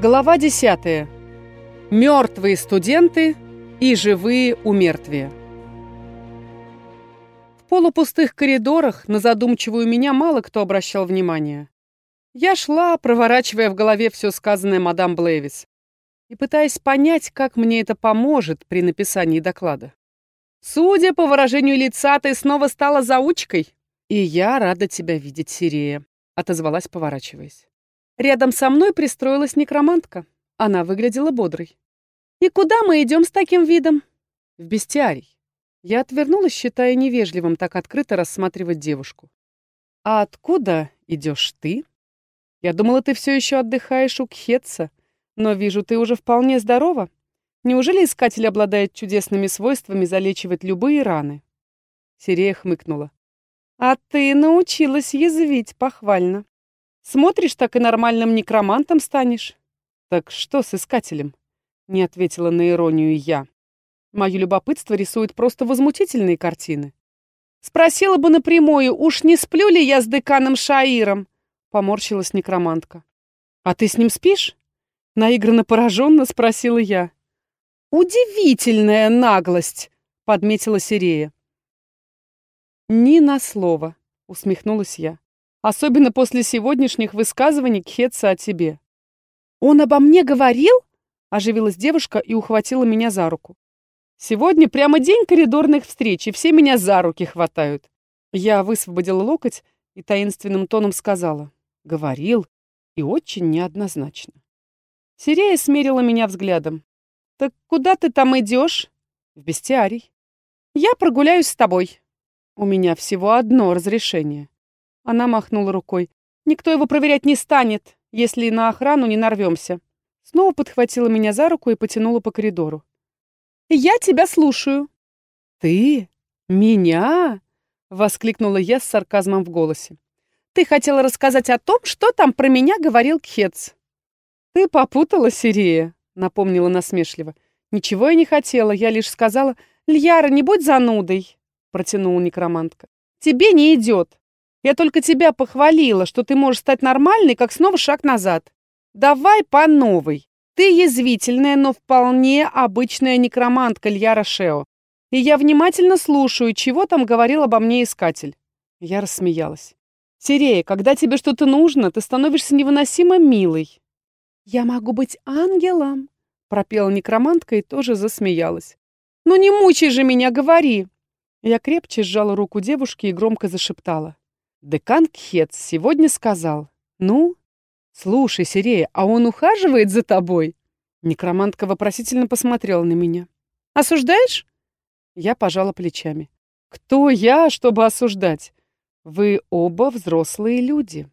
Глава 10. Мертвые студенты и живые умертвия. В полупустых коридорах на задумчивую меня мало кто обращал внимание. Я шла, проворачивая в голове все сказанное мадам Блэвис и пытаясь понять, как мне это поможет при написании доклада. «Судя по выражению лица, ты снова стала заучкой, и я рада тебя видеть, Сирея», — отозвалась, поворачиваясь. Рядом со мной пристроилась некромантка. Она выглядела бодрой. «И куда мы идем с таким видом?» «В бестиарий». Я отвернулась, считая невежливым так открыто рассматривать девушку. «А откуда идешь ты?» «Я думала, ты все еще отдыхаешь у Кхетса, но вижу, ты уже вполне здорова. Неужели искатель обладает чудесными свойствами залечивать любые раны?» Сирея хмыкнула. «А ты научилась язвить похвально. Смотришь, так и нормальным некромантом станешь. Так что с искателем? Не ответила на иронию я. Мое любопытство рисует просто возмутительные картины. Спросила бы напрямую, уж не сплю ли я с деканом Шаиром? Поморщилась некромантка. А ты с ним спишь? Наигранно пораженно спросила я. Удивительная наглость, подметила Сирея. Ни на слово, усмехнулась я. Особенно после сегодняшних высказываний Кхетса о тебе. «Он обо мне говорил?» — оживилась девушка и ухватила меня за руку. «Сегодня прямо день коридорных встреч, и все меня за руки хватают». Я высвободила локоть и таинственным тоном сказала. «Говорил, и очень неоднозначно». Сирея смерила меня взглядом. «Так куда ты там идешь?» «В бестиарий». «Я прогуляюсь с тобой». «У меня всего одно разрешение». Она махнула рукой. «Никто его проверять не станет, если на охрану не нарвемся». Снова подхватила меня за руку и потянула по коридору. «Я тебя слушаю». «Ты? Меня?» — воскликнула я с сарказмом в голосе. «Ты хотела рассказать о том, что там про меня говорил Кхец». «Ты попутала, Сирия», — напомнила насмешливо. «Ничего я не хотела, я лишь сказала, Льяра, не будь занудой», — протянула некромантка. «Тебе не идет. Я только тебя похвалила, что ты можешь стать нормальной, как снова шаг назад. Давай по новой. Ты язвительная, но вполне обычная некромантка Льяра Шео. И я внимательно слушаю, чего там говорил обо мне искатель. Я рассмеялась. Сирея, когда тебе что-то нужно, ты становишься невыносимо милой. Я могу быть ангелом, пропела некромантка и тоже засмеялась. Ну не мучай же меня, говори. Я крепче сжала руку девушки и громко зашептала. Декан Кхец сегодня сказал, «Ну, слушай, Сирея, а он ухаживает за тобой?» Некромантка вопросительно посмотрела на меня. «Осуждаешь?» Я пожала плечами. «Кто я, чтобы осуждать? Вы оба взрослые люди».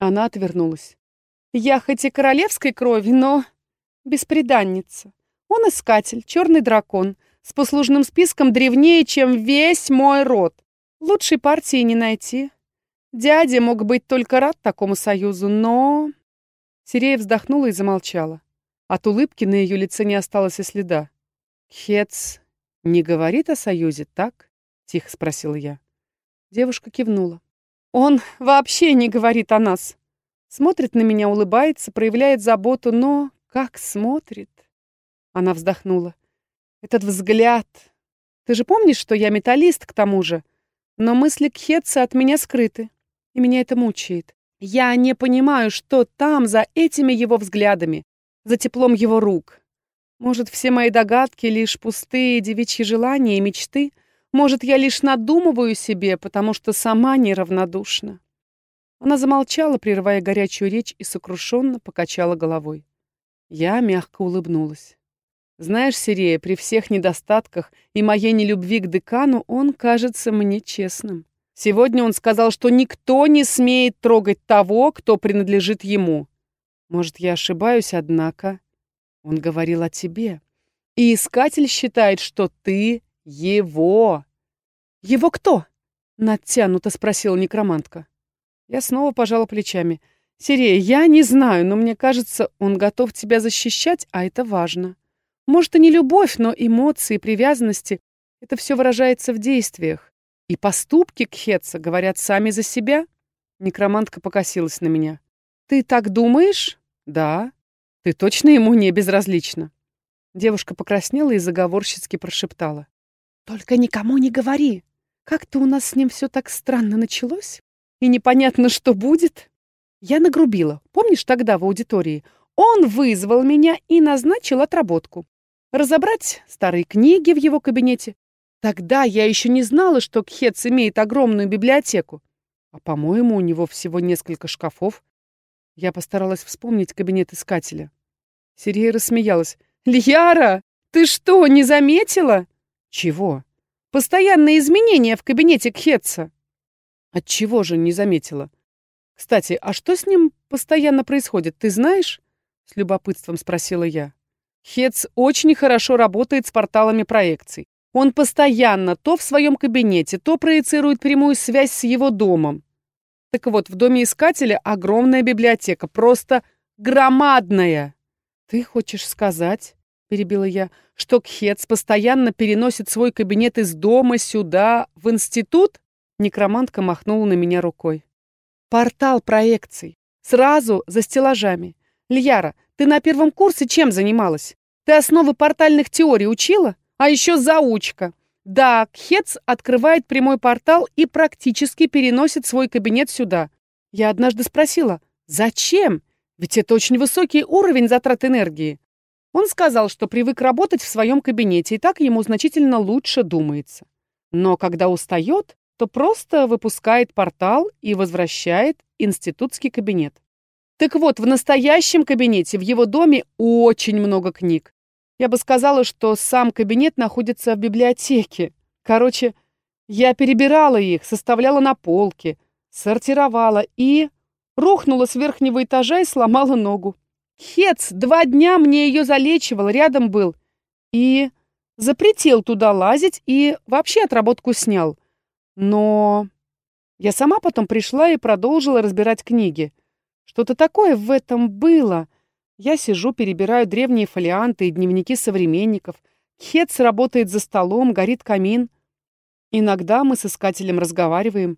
Она отвернулась. «Я хоть и королевской крови, но беспреданница. Он искатель, черный дракон, с послужным списком древнее, чем весь мой род. Лучшей партии не найти. Дядя мог быть только рад такому союзу, но... Сирея вздохнула и замолчала. От улыбки на ее лице не осталось и следа. «Хец не говорит о союзе, так?» — тихо спросила я. Девушка кивнула. «Он вообще не говорит о нас. Смотрит на меня, улыбается, проявляет заботу, но как смотрит?» Она вздохнула. «Этот взгляд. Ты же помнишь, что я металлист к тому же? Но мысли Кхетца от меня скрыты и меня это мучает. Я не понимаю, что там за этими его взглядами, за теплом его рук. Может, все мои догадки — лишь пустые девичьи желания и мечты? Может, я лишь надумываю себе, потому что сама неравнодушна?» Она замолчала, прерывая горячую речь, и сокрушенно покачала головой. Я мягко улыбнулась. «Знаешь, Сирея, при всех недостатках и моей нелюбви к декану он кажется мне честным. Сегодня он сказал, что никто не смеет трогать того, кто принадлежит ему. Может, я ошибаюсь, однако. Он говорил о тебе. И искатель считает, что ты его. Его кто? Натянуто спросила некромантка. Я снова пожала плечами. Сирея, я не знаю, но мне кажется, он готов тебя защищать, а это важно. Может, и не любовь, но эмоции, привязанности — это все выражается в действиях. И поступки Кхетса говорят сами за себя? Некромантка покосилась на меня. Ты так думаешь? Да. Ты точно ему не безразлична?» Девушка покраснела и заговорщицки прошептала. «Только никому не говори. Как-то у нас с ним все так странно началось, и непонятно, что будет». Я нагрубила. Помнишь тогда в аудитории? Он вызвал меня и назначил отработку. Разобрать старые книги в его кабинете. Тогда я еще не знала, что Кхец имеет огромную библиотеку. А, по-моему, у него всего несколько шкафов. Я постаралась вспомнить кабинет искателя. Сирия рассмеялась. «Льяра, ты что, не заметила?» «Чего?» «Постоянные изменения в кабинете Кхетса». «Отчего же не заметила?» «Кстати, а что с ним постоянно происходит, ты знаешь?» С любопытством спросила я. Хец очень хорошо работает с порталами проекций. Он постоянно то в своем кабинете, то проецирует прямую связь с его домом. Так вот, в доме искателя огромная библиотека, просто громадная. Ты хочешь сказать, перебила я, что Кхец постоянно переносит свой кабинет из дома сюда, в институт? Некромантка махнула на меня рукой. Портал проекций. Сразу за стеллажами. Льяра, ты на первом курсе чем занималась? Ты основы портальных теорий учила? А еще заучка. Да, Кхец открывает прямой портал и практически переносит свой кабинет сюда. Я однажды спросила, зачем? Ведь это очень высокий уровень затрат энергии. Он сказал, что привык работать в своем кабинете, и так ему значительно лучше думается. Но когда устает, то просто выпускает портал и возвращает институтский кабинет. Так вот, в настоящем кабинете в его доме очень много книг. Я бы сказала, что сам кабинет находится в библиотеке. Короче, я перебирала их, составляла на полке, сортировала и... Рухнула с верхнего этажа и сломала ногу. Хец два дня мне ее залечивал, рядом был. И запретил туда лазить и вообще отработку снял. Но я сама потом пришла и продолжила разбирать книги. Что-то такое в этом было. Я сижу, перебираю древние фолианты и дневники современников. Хец работает за столом, горит камин. Иногда мы с искателем разговариваем.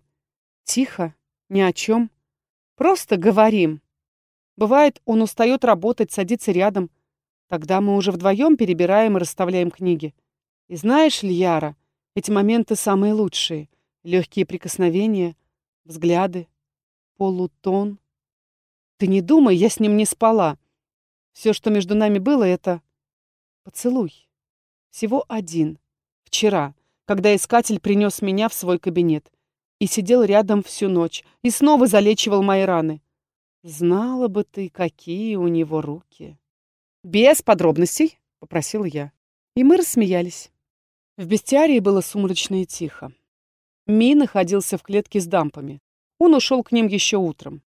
Тихо, ни о чем. Просто говорим. Бывает, он устает работать, садится рядом. Тогда мы уже вдвоем перебираем и расставляем книги. И знаешь, Льяра, эти моменты самые лучшие. Легкие прикосновения, взгляды, полутон. Ты не думай, я с ним не спала. Все, что между нами было, это поцелуй. Всего один. Вчера, когда искатель принес меня в свой кабинет и сидел рядом всю ночь и снова залечивал мои раны. Знала бы ты, какие у него руки. Без подробностей, попросил я. И мы рассмеялись. В бестиарии было сумрачно и тихо. Ми находился в клетке с дампами. Он ушел к ним еще утром.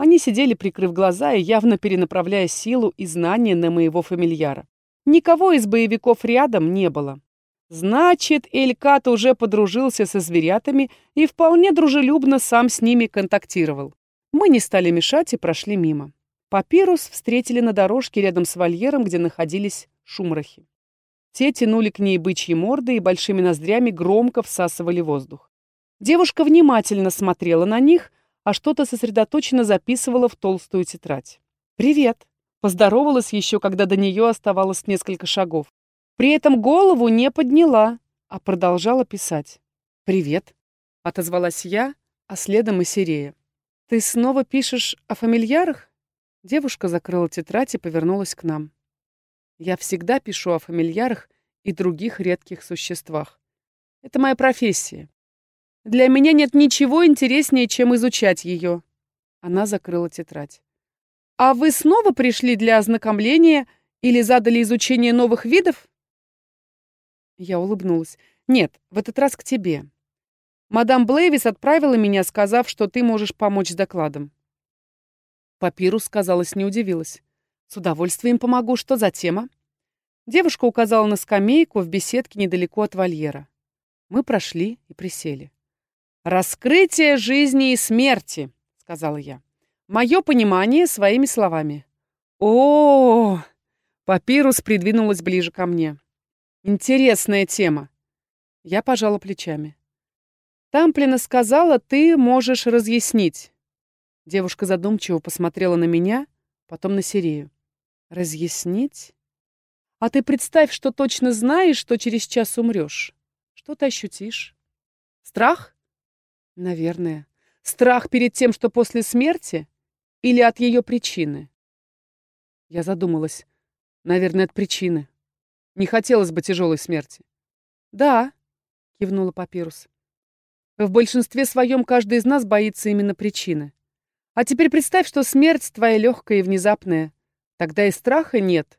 Они сидели, прикрыв глаза и явно перенаправляя силу и знания на моего фамильяра. Никого из боевиков рядом не было. Значит, Элькат уже подружился со зверятами и вполне дружелюбно сам с ними контактировал. Мы не стали мешать и прошли мимо. Папирус встретили на дорожке рядом с вольером, где находились шумрахи. Те тянули к ней бычьи морды и большими ноздрями громко всасывали воздух. Девушка внимательно смотрела на них, а что-то сосредоточенно записывала в толстую тетрадь. «Привет!» Поздоровалась еще, когда до нее оставалось несколько шагов. При этом голову не подняла, а продолжала писать. «Привет!» — отозвалась я, а следом и Сирея. «Ты снова пишешь о фамильярах?» Девушка закрыла тетрадь и повернулась к нам. «Я всегда пишу о фамильярах и других редких существах. Это моя профессия. Для меня нет ничего интереснее, чем изучать ее. Она закрыла тетрадь. А вы снова пришли для ознакомления или задали изучение новых видов? Я улыбнулась. Нет, в этот раз к тебе. Мадам Блейвис отправила меня, сказав, что ты можешь помочь с докладом. Папирус, казалось, не удивилась. С удовольствием помогу. Что за тема? Девушка указала на скамейку в беседке недалеко от вольера. Мы прошли и присели. «Раскрытие жизни и смерти», — сказала я. «Мое понимание своими словами». О, -о, -о, Папирус придвинулась ближе ко мне. «Интересная тема». Я пожала плечами. «Тамплина сказала, ты можешь разъяснить». Девушка задумчиво посмотрела на меня, потом на Сирею. Разъяснить? А ты представь, что точно знаешь, что через час умрешь. Что ты ощутишь? Страх? Наверное. Страх перед тем, что после смерти? Или от ее причины? Я задумалась. Наверное, от причины. Не хотелось бы тяжелой смерти. Да, кивнула Папирус. В большинстве своем каждый из нас боится именно причины. А теперь представь, что смерть твоя легкая и внезапная. Тогда и страха нет.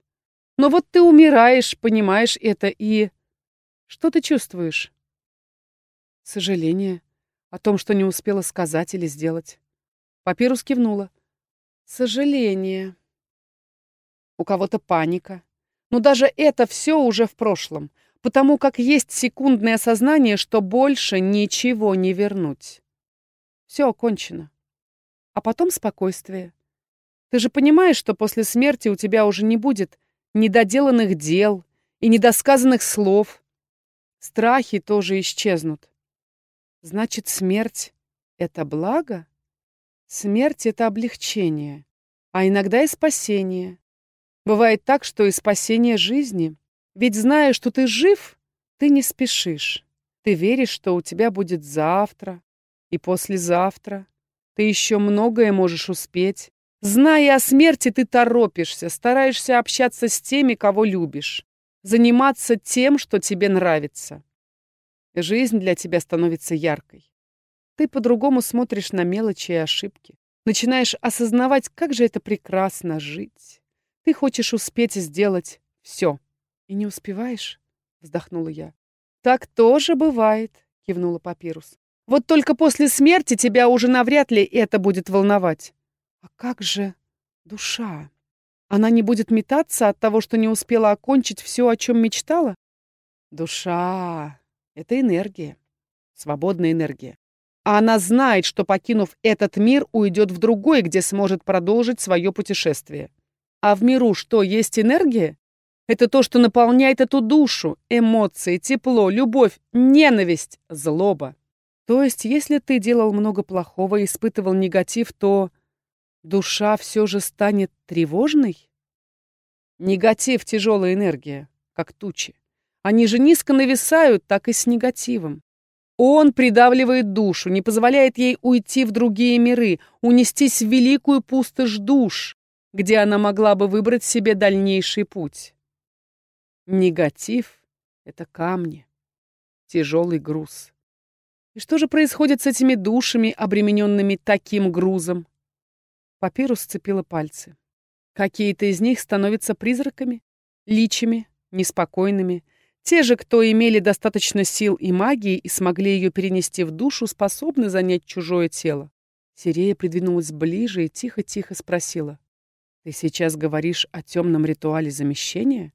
Но вот ты умираешь, понимаешь это, и... Что ты чувствуешь? Сожаление о том, что не успела сказать или сделать. Папирус кивнула. Сожаление. У кого-то паника. Но даже это все уже в прошлом, потому как есть секундное осознание, что больше ничего не вернуть. Все окончено. А потом спокойствие. Ты же понимаешь, что после смерти у тебя уже не будет недоделанных дел и недосказанных слов. Страхи тоже исчезнут. Значит, смерть — это благо? Смерть — это облегчение, а иногда и спасение. Бывает так, что и спасение жизни. Ведь зная, что ты жив, ты не спешишь. Ты веришь, что у тебя будет завтра и послезавтра. Ты еще многое можешь успеть. Зная о смерти, ты торопишься, стараешься общаться с теми, кого любишь, заниматься тем, что тебе нравится. Жизнь для тебя становится яркой. Ты по-другому смотришь на мелочи и ошибки. Начинаешь осознавать, как же это прекрасно жить. Ты хочешь успеть сделать все. И не успеваешь, вздохнула я. Так тоже бывает, кивнула Папирус. Вот только после смерти тебя уже навряд ли это будет волновать. А как же душа? Она не будет метаться от того, что не успела окончить все, о чем мечтала? Душа — это энергия, свободная энергия. А она знает, что, покинув этот мир, уйдет в другой, где сможет продолжить свое путешествие. А в миру что, есть энергия? Это то, что наполняет эту душу, эмоции, тепло, любовь, ненависть, злоба. То есть, если ты делал много плохого и испытывал негатив, то душа все же станет тревожной? Негатив — тяжелая энергия, как тучи. Они же низко нависают, так и с негативом. Он придавливает душу, не позволяет ей уйти в другие миры, унестись в великую пустошь душ, где она могла бы выбрать себе дальнейший путь. Негатив — это камни, тяжелый груз. И что же происходит с этими душами, обремененными таким грузом? Папирус сцепила пальцы. Какие-то из них становятся призраками, личами, неспокойными. Те же, кто имели достаточно сил и магии и смогли ее перенести в душу, способны занять чужое тело. Сирея придвинулась ближе и тихо-тихо спросила. «Ты сейчас говоришь о темном ритуале замещения?»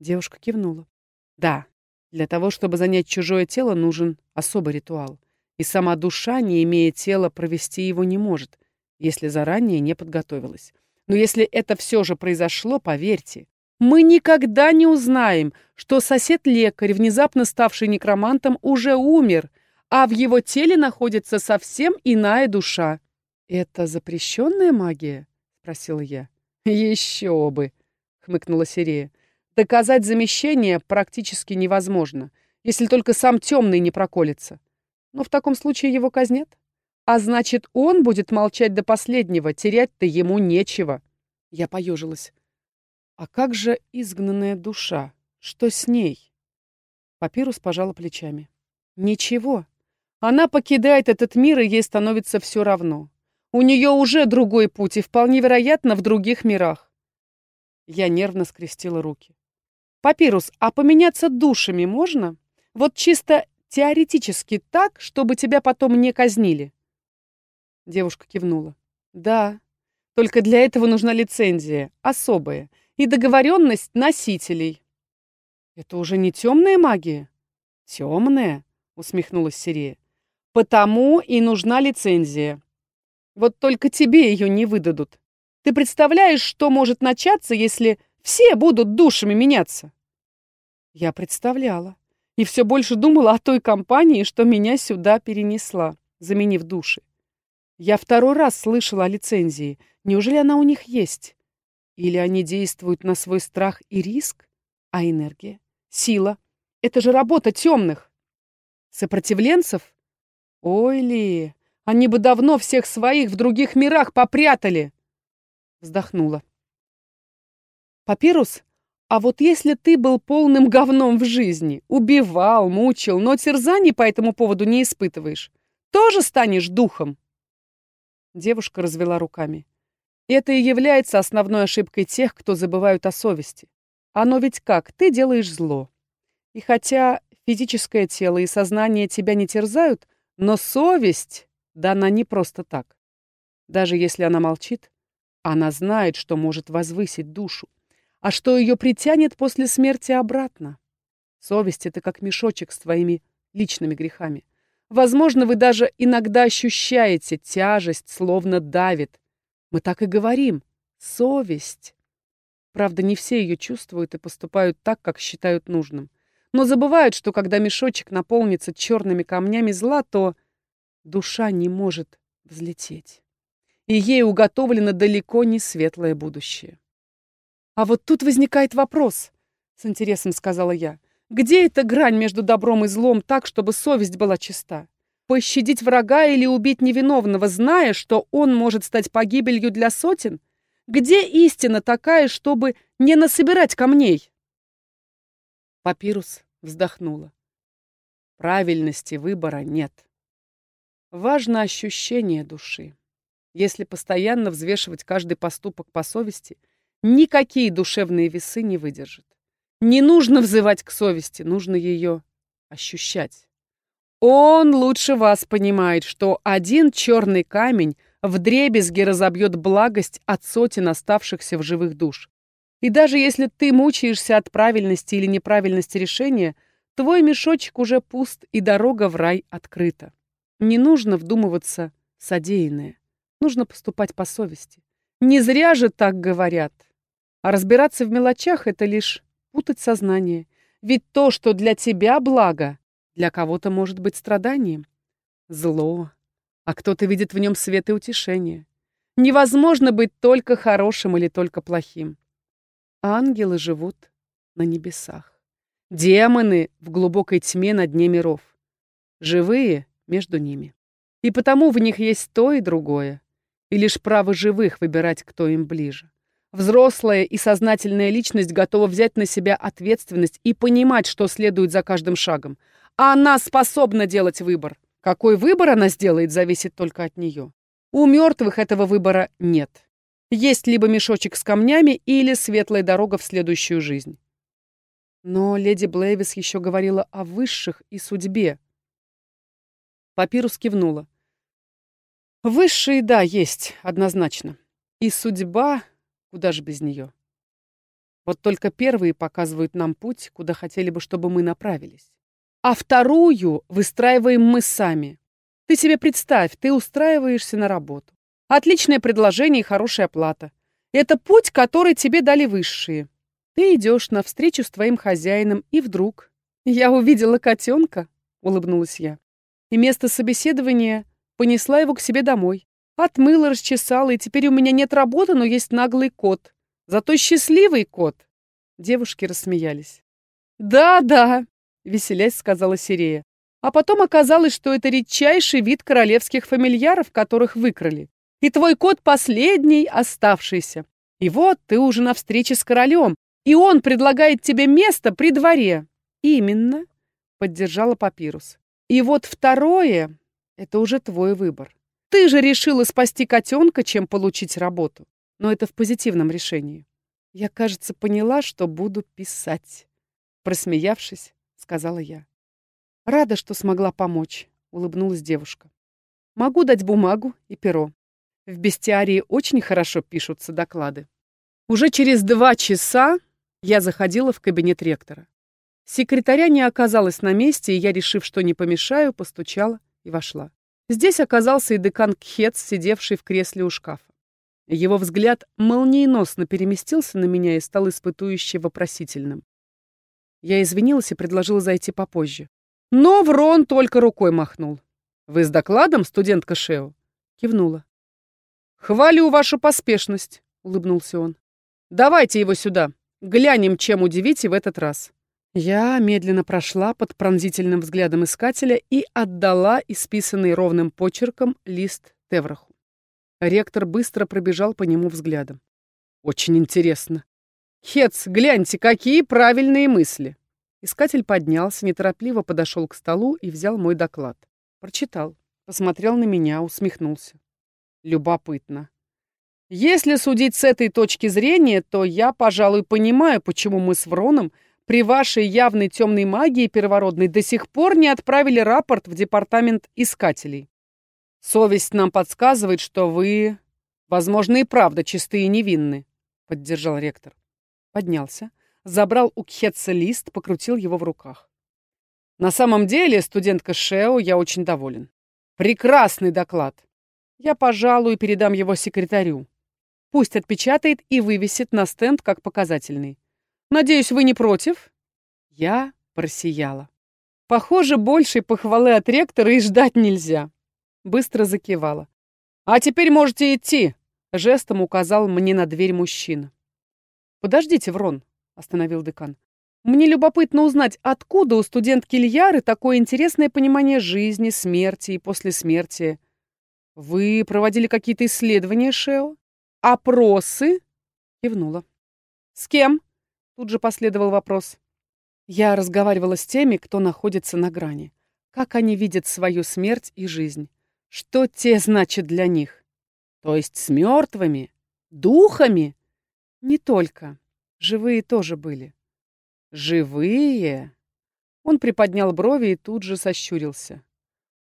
Девушка кивнула. «Да, для того, чтобы занять чужое тело, нужен особый ритуал. И сама душа, не имея тела, провести его не может, если заранее не подготовилась. Но если это все же произошло, поверьте, мы никогда не узнаем, что сосед-лекарь, внезапно ставший некромантом, уже умер, а в его теле находится совсем иная душа. «Это запрещенная магия?» — спросила я. «Еще бы!» — хмыкнула Сирея. «Доказать замещение практически невозможно, если только сам темный не проколется. Но в таком случае его казнят. А значит, он будет молчать до последнего, терять-то ему нечего». Я поежилась. «А как же изгнанная душа? Что с ней?» Папирус пожала плечами. «Ничего. Она покидает этот мир, и ей становится все равно. У нее уже другой путь, и вполне вероятно, в других мирах. Я нервно скрестила руки. Папирус, а поменяться душами можно? Вот чисто теоретически так, чтобы тебя потом не казнили. Девушка кивнула. Да, только для этого нужна лицензия, особая, и договоренность носителей. Это уже не темная магия? Темная, усмехнулась Сирея. Потому и нужна лицензия. Вот только тебе ее не выдадут. Ты представляешь, что может начаться, если все будут душами меняться? Я представляла. И все больше думала о той компании, что меня сюда перенесла, заменив души. Я второй раз слышала о лицензии. Неужели она у них есть? Или они действуют на свой страх и риск? А энергия? Сила? Это же работа темных. Сопротивленцев? Ой ли, они бы давно всех своих в других мирах попрятали. Вздохнула. Папирус, а вот если ты был полным говном в жизни, убивал, мучил, но терзаний по этому поводу не испытываешь, тоже станешь духом? Девушка развела руками. Это и является основной ошибкой тех, кто забывают о совести. Оно ведь как, ты делаешь зло. И хотя физическое тело и сознание тебя не терзают, но совесть дана не просто так. Даже если она молчит, она знает, что может возвысить душу, а что ее притянет после смерти обратно. Совесть — это как мешочек с твоими личными грехами. Возможно, вы даже иногда ощущаете тяжесть, словно давит. Мы так и говорим. Совесть. Правда, не все ее чувствуют и поступают так, как считают нужным но забывают, что когда мешочек наполнится черными камнями зла, то душа не может взлететь. И ей уготовлено далеко не светлое будущее. А вот тут возникает вопрос, с интересом сказала я. Где эта грань между добром и злом так, чтобы совесть была чиста? Пощадить врага или убить невиновного, зная, что он может стать погибелью для сотен? Где истина такая, чтобы не насобирать камней? Папирус вздохнула. Правильности выбора нет. Важно ощущение души. Если постоянно взвешивать каждый поступок по совести, никакие душевные весы не выдержат. Не нужно взывать к совести, нужно ее ощущать. Он лучше вас понимает, что один черный камень вдребезги разобьет благость от сотен оставшихся в живых душ. И даже если ты мучаешься от правильности или неправильности решения, твой мешочек уже пуст, и дорога в рай открыта. Не нужно вдумываться в содеянное. Нужно поступать по совести. Не зря же так говорят. А разбираться в мелочах — это лишь путать сознание. Ведь то, что для тебя благо, для кого-то может быть страданием. Зло. А кто-то видит в нем свет и утешение. Невозможно быть только хорошим или только плохим. Ангелы живут на небесах. Демоны в глубокой тьме на дне миров. Живые между ними. И потому в них есть то и другое. И лишь право живых выбирать, кто им ближе. Взрослая и сознательная личность готова взять на себя ответственность и понимать, что следует за каждым шагом. А она способна делать выбор. Какой выбор она сделает, зависит только от нее. У мертвых этого выбора нет. Есть либо мешочек с камнями, или светлая дорога в следующую жизнь. Но леди Блейвис еще говорила о высших и судьбе. Папирус кивнула. Высшие, да, есть, однозначно. И судьба, куда же без нее. Вот только первые показывают нам путь, куда хотели бы, чтобы мы направились. А вторую выстраиваем мы сами. Ты себе представь, ты устраиваешься на работу. Отличное предложение и хорошая плата. Это путь, который тебе дали высшие. Ты идешь навстречу с твоим хозяином, и вдруг... Я увидела котенка, улыбнулась я. И место собеседования понесла его к себе домой. Отмыла, расчесала, и теперь у меня нет работы, но есть наглый кот. Зато счастливый кот. Девушки рассмеялись. «Да-да», — веселясь сказала Сирея. А потом оказалось, что это редчайший вид королевских фамильяров, которых выкрали. И твой кот последний оставшийся. И вот ты уже на встрече с королем, и он предлагает тебе место при дворе. Именно, поддержала Папирус. И вот второе — это уже твой выбор. Ты же решила спасти котенка, чем получить работу. Но это в позитивном решении. Я, кажется, поняла, что буду писать. Просмеявшись, сказала я. Рада, что смогла помочь, улыбнулась девушка. Могу дать бумагу и перо. В бестиарии очень хорошо пишутся доклады. Уже через два часа я заходила в кабинет ректора. Секретаря не оказалась на месте, и я, решив, что не помешаю, постучала и вошла. Здесь оказался и декан Кхец, сидевший в кресле у шкафа. Его взгляд молниеносно переместился на меня и стал испытующе вопросительным. Я извинилась и предложила зайти попозже. Но Врон только рукой махнул. «Вы с докладом, студентка Шео?» Кивнула. «Хвалю вашу поспешность», — улыбнулся он. Давайте его сюда. Глянем, чем удивите в этот раз». Я медленно прошла под пронзительным взглядом искателя и отдала исписанный ровным почерком лист Тевраху. Ректор быстро пробежал по нему взглядом. «Очень интересно. Хец, гляньте, какие правильные мысли!» Искатель поднялся, неторопливо подошел к столу и взял мой доклад. Прочитал, посмотрел на меня, усмехнулся. Любопытно. Если судить с этой точки зрения, то я, пожалуй, понимаю, почему мы с Вроном при вашей явной темной магии первородной до сих пор не отправили рапорт в департамент искателей. Совесть нам подсказывает, что вы, возможно, и правда чистые и невинны, поддержал ректор. Поднялся, забрал у Кхетса лист, покрутил его в руках. На самом деле, студентка Шео, я очень доволен. Прекрасный доклад. Я, пожалуй, передам его секретарю. Пусть отпечатает и вывесит на стенд как показательный. Надеюсь, вы не против?» Я просияла. Похоже, большей похвалы от ректора и ждать нельзя. Быстро закивала. «А теперь можете идти», — жестом указал мне на дверь мужчина. «Подождите, Врон», — остановил декан. «Мне любопытно узнать, откуда у студентки Ильяры такое интересное понимание жизни, смерти и послесмертия. Вы проводили какие-то исследования, Шео?» «Опросы?» — кивнула. «С кем?» — тут же последовал вопрос. Я разговаривала с теми, кто находится на грани. Как они видят свою смерть и жизнь? Что те значат для них? То есть с мертвыми? Духами? Не только. Живые тоже были. Живые? Он приподнял брови и тут же сощурился.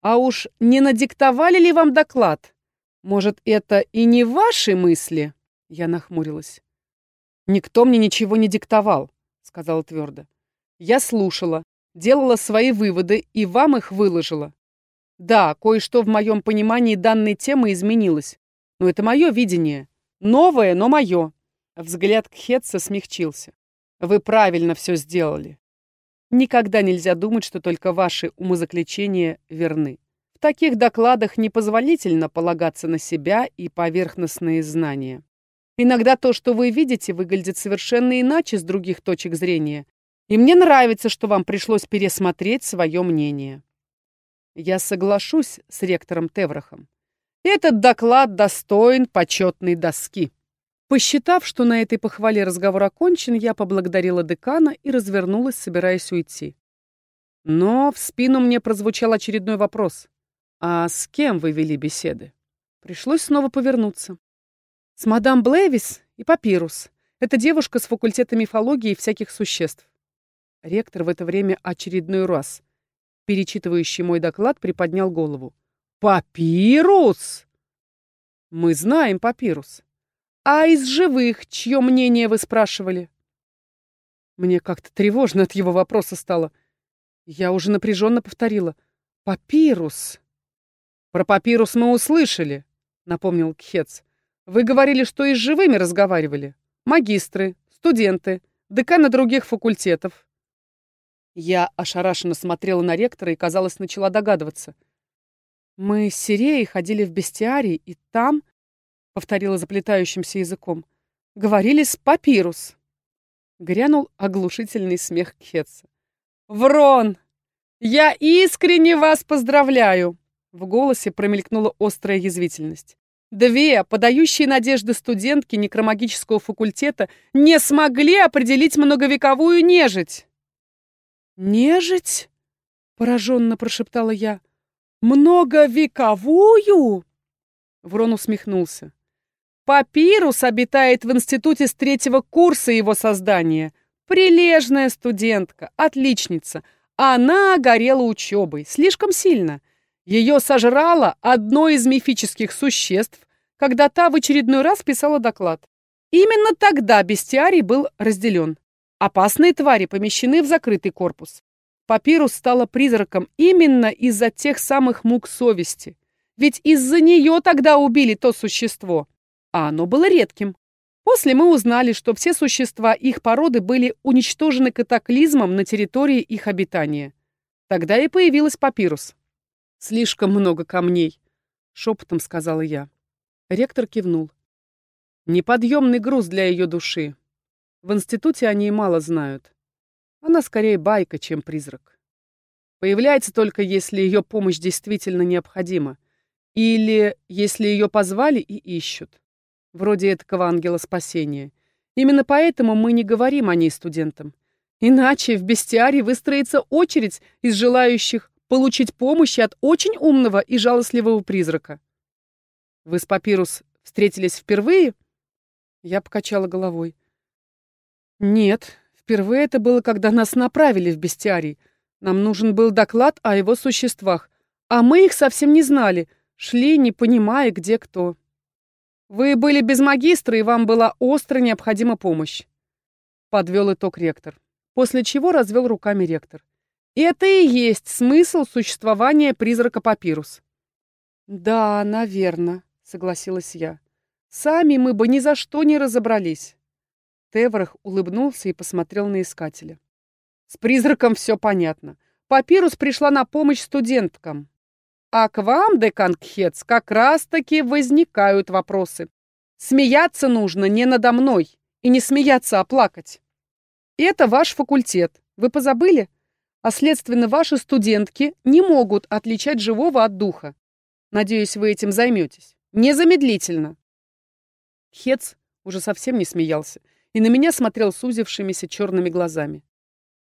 А уж не надиктовали ли вам доклад? Может, это и не ваши мысли? Я нахмурилась. Никто мне ничего не диктовал, сказала твердо. Я слушала, делала свои выводы и вам их выложила. Да, кое-что в моем понимании данной темы изменилось, но это мое видение. Новое, но мое. Взгляд Кхетса смягчился. Вы правильно все сделали. Никогда нельзя думать, что только ваши умозаключения верны. В таких докладах непозволительно полагаться на себя и поверхностные знания. Иногда то, что вы видите, выглядит совершенно иначе с других точек зрения, и мне нравится, что вам пришлось пересмотреть свое мнение. Я соглашусь с ректором Теврахом. Этот доклад достоин почетной доски. Посчитав, что на этой похвале разговор окончен, я поблагодарила декана и развернулась, собираясь уйти. Но в спину мне прозвучал очередной вопрос. «А с кем вы вели беседы?» Пришлось снова повернуться. «С мадам Блэвис и Папирус. Это девушка с факультета мифологии и всяких существ». Ректор в это время очередной раз, перечитывающий мой доклад, приподнял голову. «Папирус!» «Мы знаем Папирус. А из живых, чье мнение вы спрашивали?» Мне как-то тревожно от его вопроса стало. Я уже напряженно повторила. «Папирус!» «Про папирус мы услышали», — напомнил Кхец. «Вы говорили, что и с живыми разговаривали. Магистры, студенты, деканы других факультетов». Я ошарашенно смотрела на ректора и, казалось, начала догадываться. «Мы с Сиреей ходили в бестиарий, и там...» — повторила заплетающимся языком. «Говорили с папирус». Грянул оглушительный смех Кхетса. «Врон! Я искренне вас поздравляю!» В голосе промелькнула острая язвительность. Две подающие надежды студентки некромагического факультета не смогли определить многовековую нежить. «Нежить?» — пораженно прошептала я. «Многовековую?» Врон усмехнулся. «Папирус обитает в институте с третьего курса его создания. Прилежная студентка, отличница. Она горела учебой слишком сильно. Ее сожрало одно из мифических существ, когда та в очередной раз писала доклад. Именно тогда бестиарий был разделен. Опасные твари помещены в закрытый корпус. Папирус стала призраком именно из-за тех самых мук совести. Ведь из-за нее тогда убили то существо, а оно было редким. После мы узнали, что все существа их породы были уничтожены катаклизмом на территории их обитания. Тогда и появилась папирус. «Слишком много камней», — шепотом сказала я. Ректор кивнул. Неподъемный груз для ее души. В институте они мало знают. Она скорее байка, чем призрак. Появляется только, если ее помощь действительно необходима. Или если ее позвали и ищут. Вроде этого ангела спасения. Именно поэтому мы не говорим о ней студентам. Иначе в бестиарии выстроится очередь из желающих получить помощь от очень умного и жалостливого призрака. Вы с Папирус встретились впервые? Я покачала головой. Нет, впервые это было, когда нас направили в бестиарий. Нам нужен был доклад о его существах, а мы их совсем не знали, шли, не понимая, где кто. Вы были без магистра, и вам была остро необходима помощь. Подвел итог ректор, после чего развел руками ректор. Это и есть смысл существования призрака Папирус. Да, наверное, согласилась я. Сами мы бы ни за что не разобрались. Теврах улыбнулся и посмотрел на искателя. С призраком все понятно. Папирус пришла на помощь студенткам. А к вам, декан Кхец, как раз-таки возникают вопросы. Смеяться нужно не надо мной. И не смеяться, а плакать. Это ваш факультет. Вы позабыли? А следственно, ваши студентки не могут отличать живого от духа. Надеюсь, вы этим займетесь. Незамедлительно. Хец уже совсем не смеялся и на меня смотрел сузившимися черными глазами.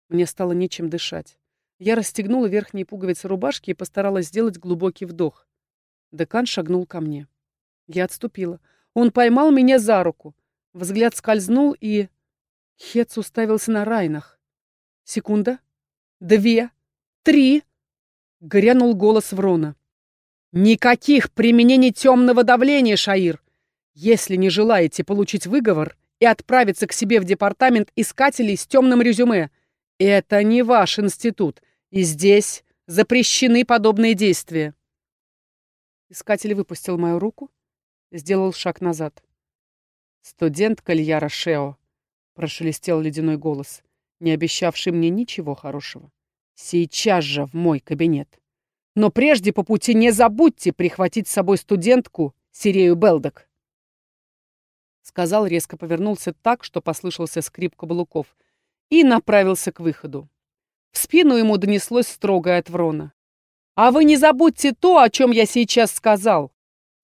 Мне стало нечем дышать. Я расстегнула верхние пуговицы рубашки и постаралась сделать глубокий вдох. Декан шагнул ко мне. Я отступила. Он поймал меня за руку. Взгляд скользнул, и... Хец уставился на Райнах. Секунда. Две. Три. Грянул голос Врона. «Никаких применений темного давления, Шаир! Если не желаете получить выговор и отправиться к себе в департамент искателей с темным резюме, это не ваш институт, и здесь запрещены подобные действия. Искатель выпустил мою руку, сделал шаг назад. «Студент Кальяра Шео», — прошелестел ледяной голос, не обещавший мне ничего хорошего. «Сейчас же в мой кабинет. Но прежде по пути не забудьте прихватить с собой студентку Сирею Белдок». Сказал, резко повернулся так, что послышался скрип каблуков, и направился к выходу. В спину ему донеслось строгое от Врона. «А вы не забудьте то, о чем я сейчас сказал.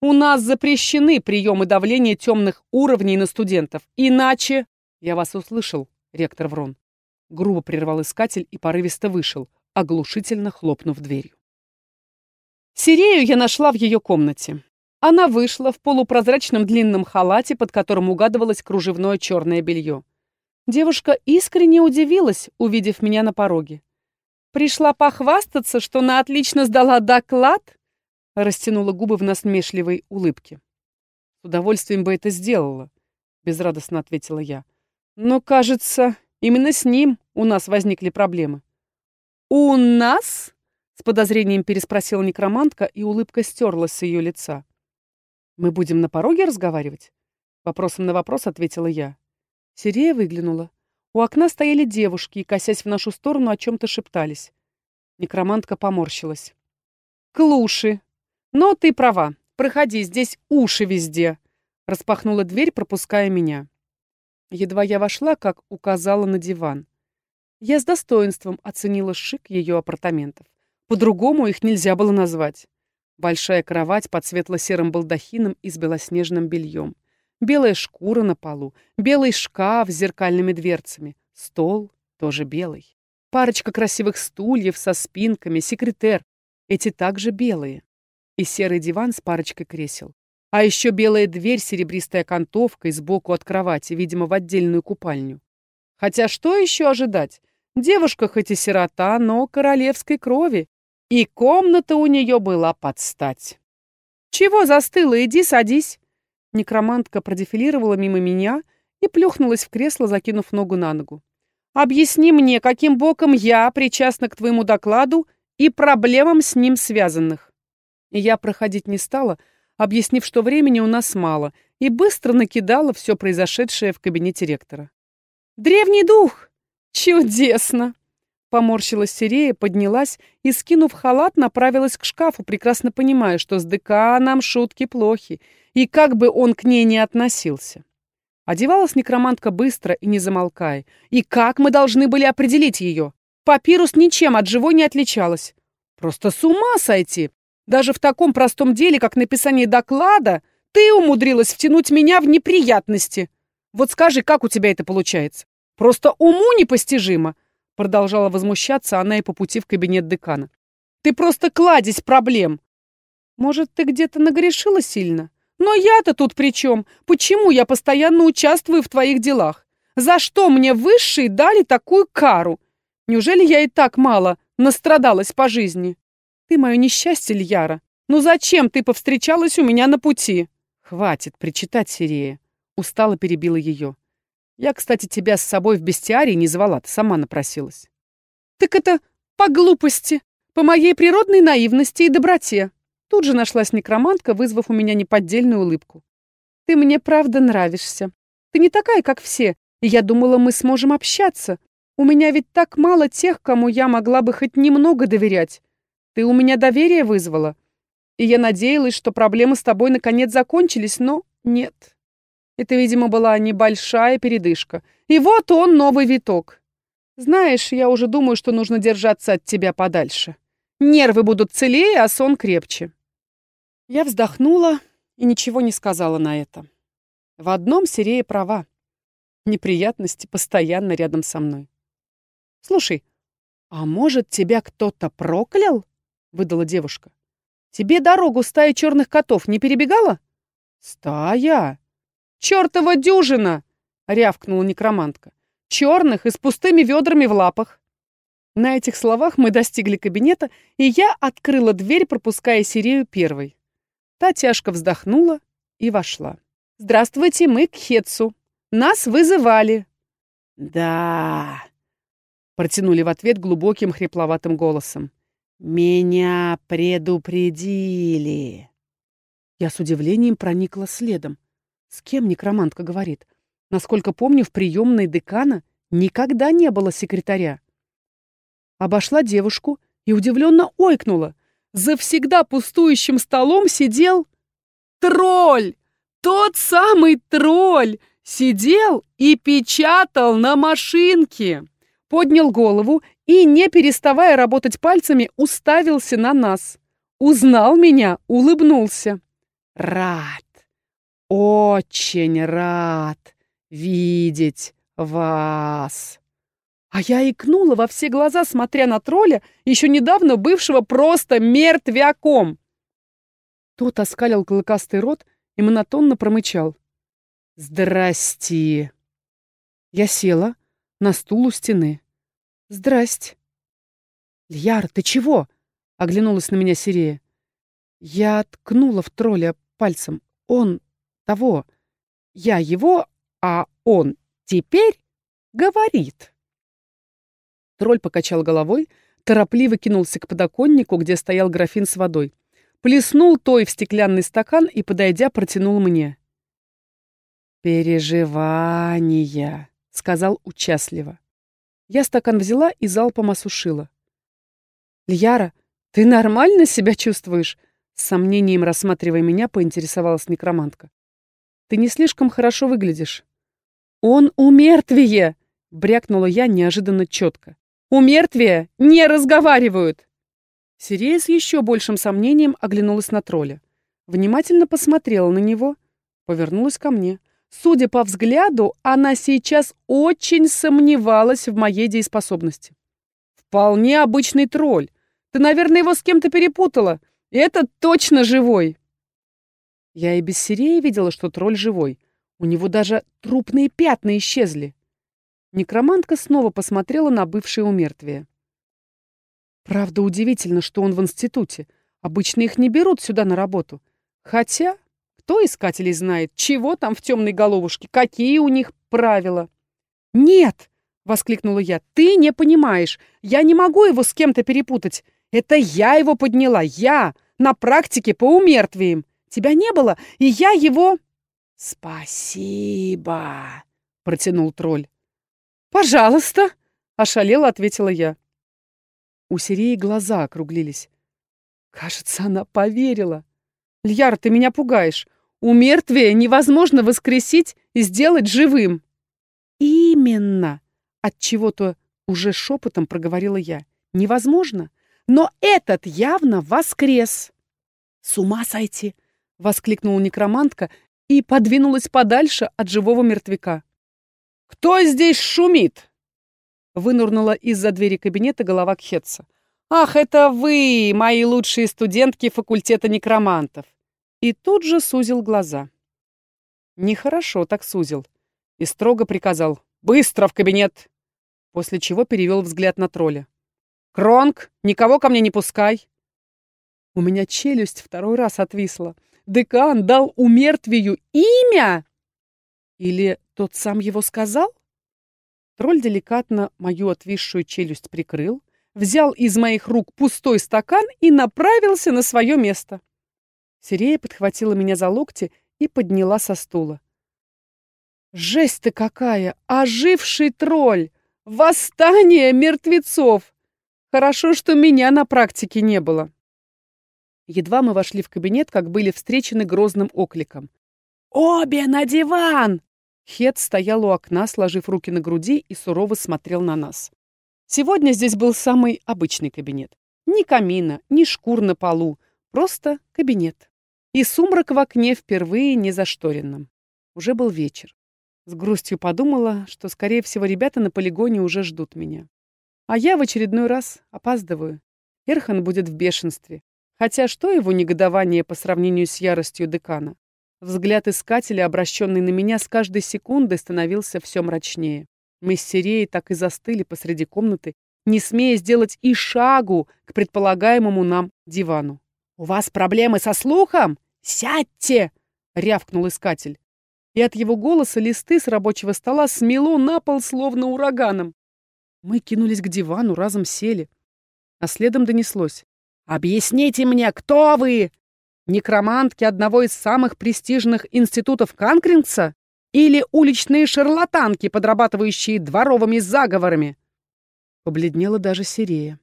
У нас запрещены приемы давления темных уровней на студентов. Иначе...» «Я вас услышал, ректор Врон». Грубо прервал искатель и порывисто вышел, оглушительно хлопнув дверью. Сирею я нашла в ее комнате. Она вышла в полупрозрачном длинном халате, под которым угадывалось кружевное черное белье. Девушка искренне удивилась, увидев меня на пороге. «Пришла похвастаться, что она отлично сдала доклад?» Растянула губы в насмешливой улыбке. «С удовольствием бы это сделала», — безрадостно ответила я. «Но, кажется, именно с ним у нас возникли проблемы». «У нас?» — с подозрением переспросила некромантка, и улыбка стерлась с ее лица. «Мы будем на пороге разговаривать?» Вопросом на вопрос ответила я. Сирея выглянула. У окна стояли девушки и, косясь в нашу сторону, о чем-то шептались. Некромантка поморщилась. «Клуши! Но ты права. Проходи, здесь уши везде!» Распахнула дверь, пропуская меня. Едва я вошла, как указала на диван. Я с достоинством оценила шик ее апартаментов. По-другому их нельзя было назвать. Большая кровать под светло-серым балдахином и с белоснежным бельем белая шкура на полу, белый шкаф с зеркальными дверцами, стол тоже белый. Парочка красивых стульев со спинками, секретер, эти также белые. И серый диван с парочкой кресел. А еще белая дверь с серебристой окантовкой сбоку от кровати, видимо, в отдельную купальню. Хотя что еще ожидать? Девушка хоть и сирота, но королевской крови. И комната у нее была под стать. «Чего застыла? Иди садись!» Некромантка продефилировала мимо меня и плюхнулась в кресло, закинув ногу на ногу. «Объясни мне, каким боком я причастна к твоему докладу и проблемам с ним связанных?» Я проходить не стала, объяснив, что времени у нас мало, и быстро накидала все произошедшее в кабинете ректора. «Древний дух! Чудесно!» Поморщилась Сирея, поднялась и, скинув халат, направилась к шкафу, прекрасно понимая, что с деканом шутки плохи, и как бы он к ней не относился. Одевалась некромантка быстро и не замолкая. И как мы должны были определить ее? Папирус ничем от живой не отличалась. Просто с ума сойти! Даже в таком простом деле, как написание доклада, ты умудрилась втянуть меня в неприятности. Вот скажи, как у тебя это получается? Просто уму непостижимо!» Продолжала возмущаться она и по пути в кабинет декана. «Ты просто кладезь проблем!» «Может, ты где-то нагрешила сильно? Но я-то тут при чем? Почему я постоянно участвую в твоих делах? За что мне высшие дали такую кару? Неужели я и так мало настрадалась по жизни? Ты мое несчастье, Льяра. Ну зачем ты повстречалась у меня на пути?» «Хватит причитать, Сирея!» Устало перебила ее. Я, кстати, тебя с собой в бестиарий не звала, ты сама напросилась. Так это по глупости, по моей природной наивности и доброте. Тут же нашлась некромантка, вызвав у меня неподдельную улыбку. Ты мне правда нравишься. Ты не такая, как все, и я думала, мы сможем общаться. У меня ведь так мало тех, кому я могла бы хоть немного доверять. Ты у меня доверие вызвала. И я надеялась, что проблемы с тобой наконец закончились, но нет. Это, видимо, была небольшая передышка. И вот он, новый виток. Знаешь, я уже думаю, что нужно держаться от тебя подальше. Нервы будут целее, а сон крепче. Я вздохнула и ничего не сказала на это. В одном Сирея права. Неприятности постоянно рядом со мной. «Слушай, а может, тебя кто-то проклял?» — выдала девушка. «Тебе дорогу стая черных котов не перебегала?» «Стая?» «Чёртова дюжина!» — рявкнула некромантка. «Черных и с пустыми ведрами в лапах». На этих словах мы достигли кабинета, и я открыла дверь, пропуская Сирею первой. Та тяжко вздохнула и вошла. «Здравствуйте, мы к Хетсу. Нас вызывали». «Да», — протянули в ответ глубоким хрипловатым голосом. «Меня предупредили». Я с удивлением проникла следом. С кем некромантка говорит? Насколько помню, в приемной декана никогда не было секретаря. Обошла девушку и удивленно ойкнула. За всегда пустующим столом сидел тролль! Тот самый тролль! Сидел и печатал на машинке. Поднял голову и, не переставая работать пальцами, уставился на нас. Узнал меня, улыбнулся. Рад. Очень рад видеть вас. А я икнула во все глаза, смотря на тролля, еще недавно бывшего просто мертвяком. Тот оскалил клыкастый рот и монотонно промычал. «Здрасте!» Я села на стул у стены. «Здрасте!» «Льяр, ты чего?» — оглянулась на меня Сирея. Я ткнула в тролля пальцем. Он того. Я его, а он теперь говорит. Тролль покачал головой, торопливо кинулся к подоконнику, где стоял графин с водой. Плеснул той в стеклянный стакан и, подойдя, протянул мне. «Переживания», — сказал участливо. Я стакан взяла и залпом осушила. «Льяра, ты нормально себя чувствуешь?» С сомнением рассматривая меня, поинтересовалась некромантка. Ты не слишком хорошо выглядишь». «Он у мертвия!» — брякнула я неожиданно четко. «У мертвия не разговаривают!» Сирея с еще большим сомнением оглянулась на тролля. Внимательно посмотрела на него, повернулась ко мне. Судя по взгляду, она сейчас очень сомневалась в моей дееспособности. «Вполне обычный тролль. Ты, наверное, его с кем-то перепутала. Это точно живой!» Я и без Сиреи видела, что тролль живой. У него даже трупные пятна исчезли. Некромантка снова посмотрела на бывшее умертвие. Правда, удивительно, что он в институте. Обычно их не берут сюда на работу. Хотя, кто искателей знает, чего там в темной головушке, какие у них правила. «Нет!» — воскликнула я. «Ты не понимаешь. Я не могу его с кем-то перепутать. Это я его подняла. Я! На практике по умертвиям. Тебя не было, и я его...» «Спасибо!» — протянул тролль. «Пожалуйста!» — ошалела ответила я. У Сиреи глаза округлились. Кажется, она поверила. Льяр, ты меня пугаешь. У мертвия невозможно воскресить и сделать живым. Именно. От чего-то уже шепотом проговорила я. Невозможно. Но этот явно воскрес. С ума сойти! Воскликнула некромантка и подвинулась подальше от живого мертвяка. «Кто здесь шумит?» Вынурнула из-за двери кабинета голова Кхетса. «Ах, это вы, мои лучшие студентки факультета некромантов!» И тут же сузил глаза. Нехорошо так сузил. И строго приказал «Быстро в кабинет!» После чего перевел взгляд на тролля. «Кронг, никого ко мне не пускай!» У меня челюсть второй раз отвисла. Декан дал умертвию имя? Или тот сам его сказал? Тролль деликатно мою отвисшую челюсть прикрыл, взял из моих рук пустой стакан и направился на свое место. Сирея подхватила меня за локти и подняла со стула. «Жесть ты какая! Оживший тролль! Восстание мертвецов! Хорошо, что меня на практике не было!» Едва мы вошли в кабинет, как были встречены грозным окликом. «Обе на диван!» Хет стоял у окна, сложив руки на груди и сурово смотрел на нас. Сегодня здесь был самый обычный кабинет. Ни камина, ни шкур на полу, просто кабинет. И сумрак в окне впервые не зашторенным. Уже был вечер. С грустью подумала, что, скорее всего, ребята на полигоне уже ждут меня. А я в очередной раз опаздываю. Эрхан будет в бешенстве. Хотя что его негодование по сравнению с яростью декана? Взгляд искателя, обращенный на меня, с каждой секундой становился все мрачнее. Мы с Сиреей так и застыли посреди комнаты, не смея сделать и шагу к предполагаемому нам дивану. «У вас проблемы со слухом? Сядьте!» — рявкнул искатель. И от его голоса листы с рабочего стола смело на пол, словно ураганом. Мы кинулись к дивану, разом сели. А следом донеслось. «Объясните мне, кто вы? Некромантки одного из самых престижных институтов Канкрингса? Или уличные шарлатанки, подрабатывающие дворовыми заговорами?» Побледнела даже Сирея.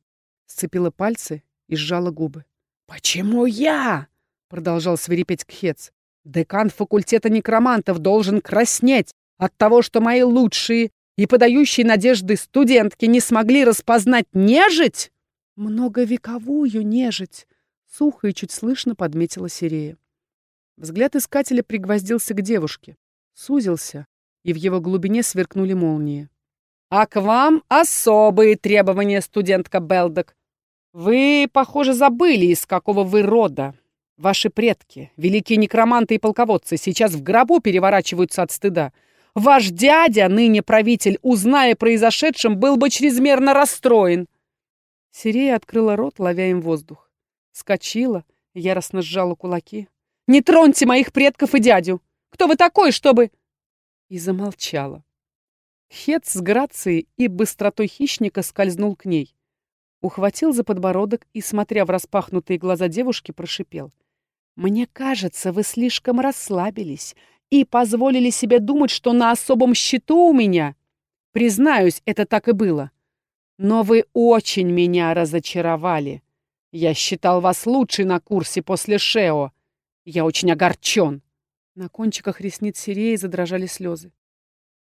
Сцепила пальцы и сжала губы. «Почему я?» — продолжал свирепеть Кхец. «Декан факультета некромантов должен краснеть от того, что мои лучшие и подающие надежды студентки не смогли распознать нежить?» Многовековую нежить, сухо и чуть слышно подметила Сирея. Взгляд искателя пригвоздился к девушке, сузился, и в его глубине сверкнули молнии. «А к вам особые требования, студентка Белдок. Вы, похоже, забыли, из какого вы рода. Ваши предки, великие некроманты и полководцы, сейчас в гробу переворачиваются от стыда. Ваш дядя, ныне правитель, узная о произошедшем, был бы чрезмерно расстроен. Сирея открыла рот, ловя им воздух. Скочила, яростно сжала кулаки. «Не троньте моих предков и дядю! Кто вы такой, чтобы...» И замолчала. Хет с грацией и быстротой хищника скользнул к ней. Ухватил за подбородок и, смотря в распахнутые глаза девушки, прошипел. «Мне кажется, вы слишком расслабились и позволили себе думать, что на особом счету у меня. Признаюсь, это так и было. Но вы очень меня разочаровали. Я считал вас лучшей на курсе после Шео. Я очень огорчен. На кончиках ресниц Сиреи задрожали слезы.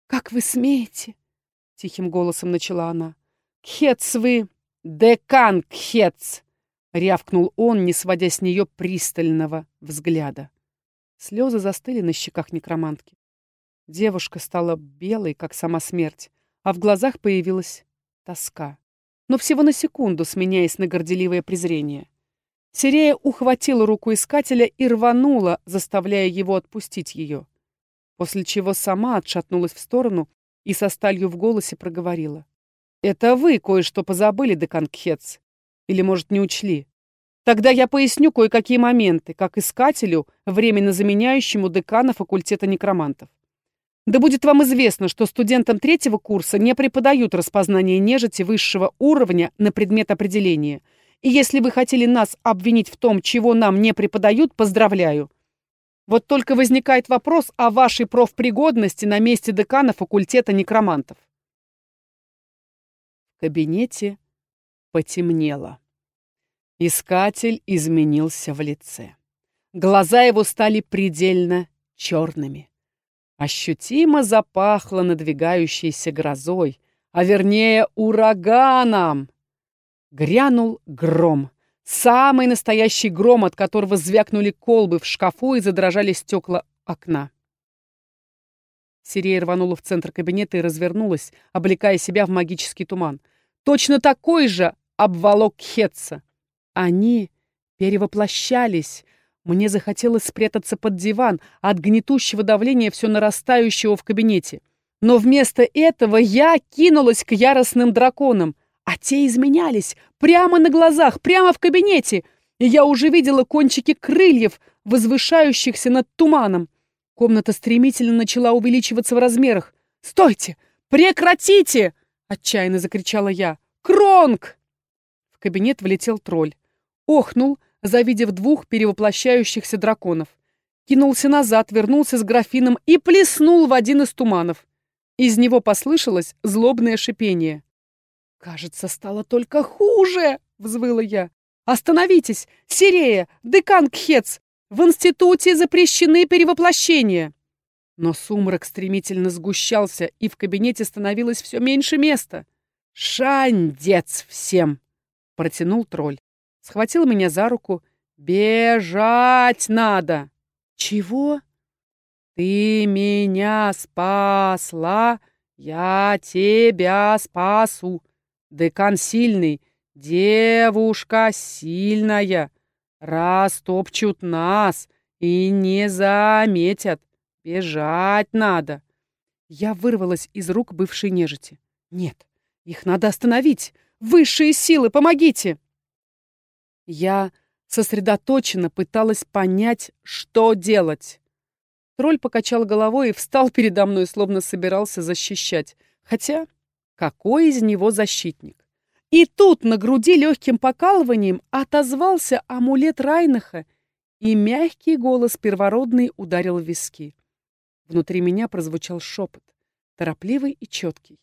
«Как вы смеете?» — тихим голосом начала она. «Кхец вы! Декан Кхец!» — рявкнул он, не сводя с нее пристального взгляда. Слезы застыли на щеках некромантки. Девушка стала белой, как сама смерть, а в глазах появилась тоска. Но всего на секунду, сменяясь на горделивое презрение. Сирея ухватила руку искателя и рванула, заставляя его отпустить ее. После чего сама отшатнулась в сторону и со сталью в голосе проговорила. «Это вы кое-что позабыли, декан Кхец. Или, может, не учли? Тогда я поясню кое-какие моменты, как искателю, временно заменяющему декана факультета некромантов. Да будет вам известно, что студентам третьего курса не преподают распознание нежити высшего уровня на предмет определения. И если вы хотели нас обвинить в том, чего нам не преподают, поздравляю. Вот только возникает вопрос о вашей профпригодности на месте декана факультета некромантов. В кабинете потемнело. Искатель изменился в лице. Глаза его стали предельно черными. Ощутимо запахло надвигающейся грозой, а вернее ураганом. Грянул гром. Самый настоящий гром, от которого звякнули колбы в шкафу и задрожали стекла окна. Сирия рванула в центр кабинета и развернулась, облекая себя в магический туман. Точно такой же обволок Хетца. Они перевоплощались. Мне захотелось спрятаться под диван от гнетущего давления все нарастающего в кабинете. Но вместо этого я кинулась к яростным драконам. А те изменялись прямо на глазах, прямо в кабинете. И я уже видела кончики крыльев, возвышающихся над туманом. Комната стремительно начала увеличиваться в размерах. «Стойте! Прекратите!» — отчаянно закричала я. «Кронг!» В кабинет влетел тролль. Охнул, завидев двух перевоплощающихся драконов. Кинулся назад, вернулся с графином и плеснул в один из туманов. Из него послышалось злобное шипение. «Кажется, стало только хуже!» — взвыла я. «Остановитесь! Сирея! Декан Кхец! В институте запрещены перевоплощения!» Но сумрак стремительно сгущался, и в кабинете становилось все меньше места. «Шандец всем!» — протянул тролль. Схватил меня за руку. «Бежать надо!» «Чего?» «Ты меня спасла, я тебя спасу. Декан сильный, девушка сильная. Растопчут нас и не заметят. Бежать надо. Я вырвалась из рук бывшей нежити. Нет, их надо остановить. Высшие силы, помогите! Я сосредоточенно пыталась понять, что делать. Тролль покачал головой и встал передо мной, словно собирался защищать. Хотя, какой из него защитник? И тут на груди легким покалыванием отозвался амулет Райнаха, и мягкий голос первородный ударил в виски. Внутри меня прозвучал шепот, торопливый и четкий.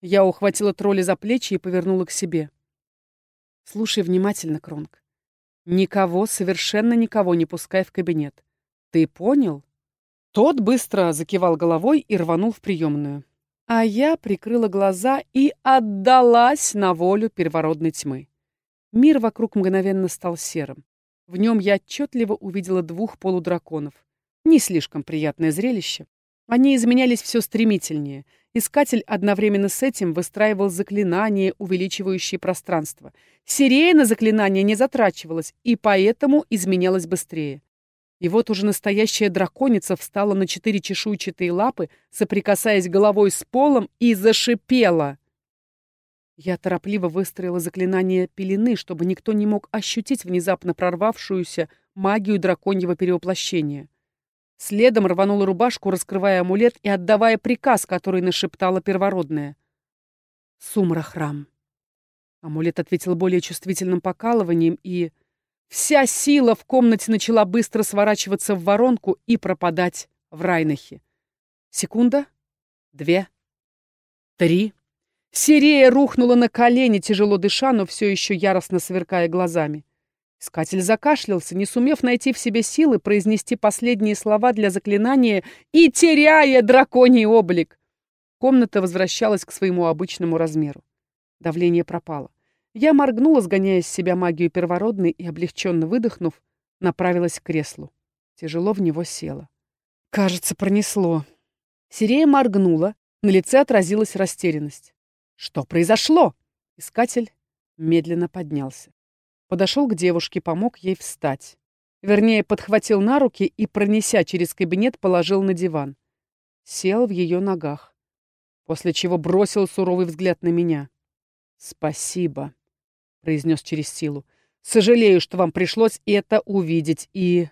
Я ухватила тролля за плечи и повернула к себе. «Слушай внимательно, Кронг. Никого, совершенно никого не пускай в кабинет. Ты понял?» Тот быстро закивал головой и рванул в приемную. А я прикрыла глаза и отдалась на волю первородной тьмы. Мир вокруг мгновенно стал серым. В нем я отчетливо увидела двух полудраконов. Не слишком приятное зрелище. Они изменялись все стремительнее. Искатель одновременно с этим выстраивал заклинания, увеличивающие пространство. Сирея на заклинание не затрачивалась, и поэтому изменялась быстрее. И вот уже настоящая драконица встала на четыре чешуйчатые лапы, соприкасаясь головой с полом, и зашипела. Я торопливо выстроила заклинание пелены, чтобы никто не мог ощутить внезапно прорвавшуюся магию драконьего перевоплощения. Следом рванула рубашку, раскрывая амулет и отдавая приказ, который нашептала первородная. «Сумрахрам». Амулет ответил более чувствительным покалыванием и... Вся сила в комнате начала быстро сворачиваться в воронку и пропадать в Райнахе. Секунда, две, три. Сирея рухнула на колени, тяжело дыша, но все еще яростно сверкая глазами. Искатель закашлялся, не сумев найти в себе силы произнести последние слова для заклинания и теряя драконий облик. Комната возвращалась к своему обычному размеру. Давление пропало. Я моргнула, сгоняя с себя магию первородной, и, облегченно выдохнув, направилась к креслу. Тяжело в него села. Кажется, пронесло. Сирея моргнула, на лице отразилась растерянность. Что произошло? Искатель медленно поднялся. Подошел к девушке, помог ей встать. Вернее, подхватил на руки и, пронеся через кабинет, положил на диван. Сел в ее ногах, после чего бросил суровый взгляд на меня. «Спасибо», — произнес через силу. «Сожалею, что вам пришлось это увидеть и...»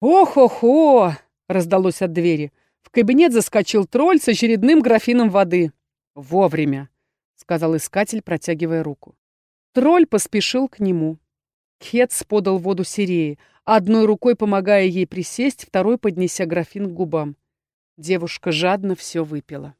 «Ох-охо!» — раздалось от двери. В кабинет заскочил тролль с очередным графином воды. «Вовремя», — сказал искатель, протягивая руку. Тролль поспешил к нему. Хетс подал воду Сирии, одной рукой помогая ей присесть, второй поднеся графин к губам. Девушка жадно все выпила.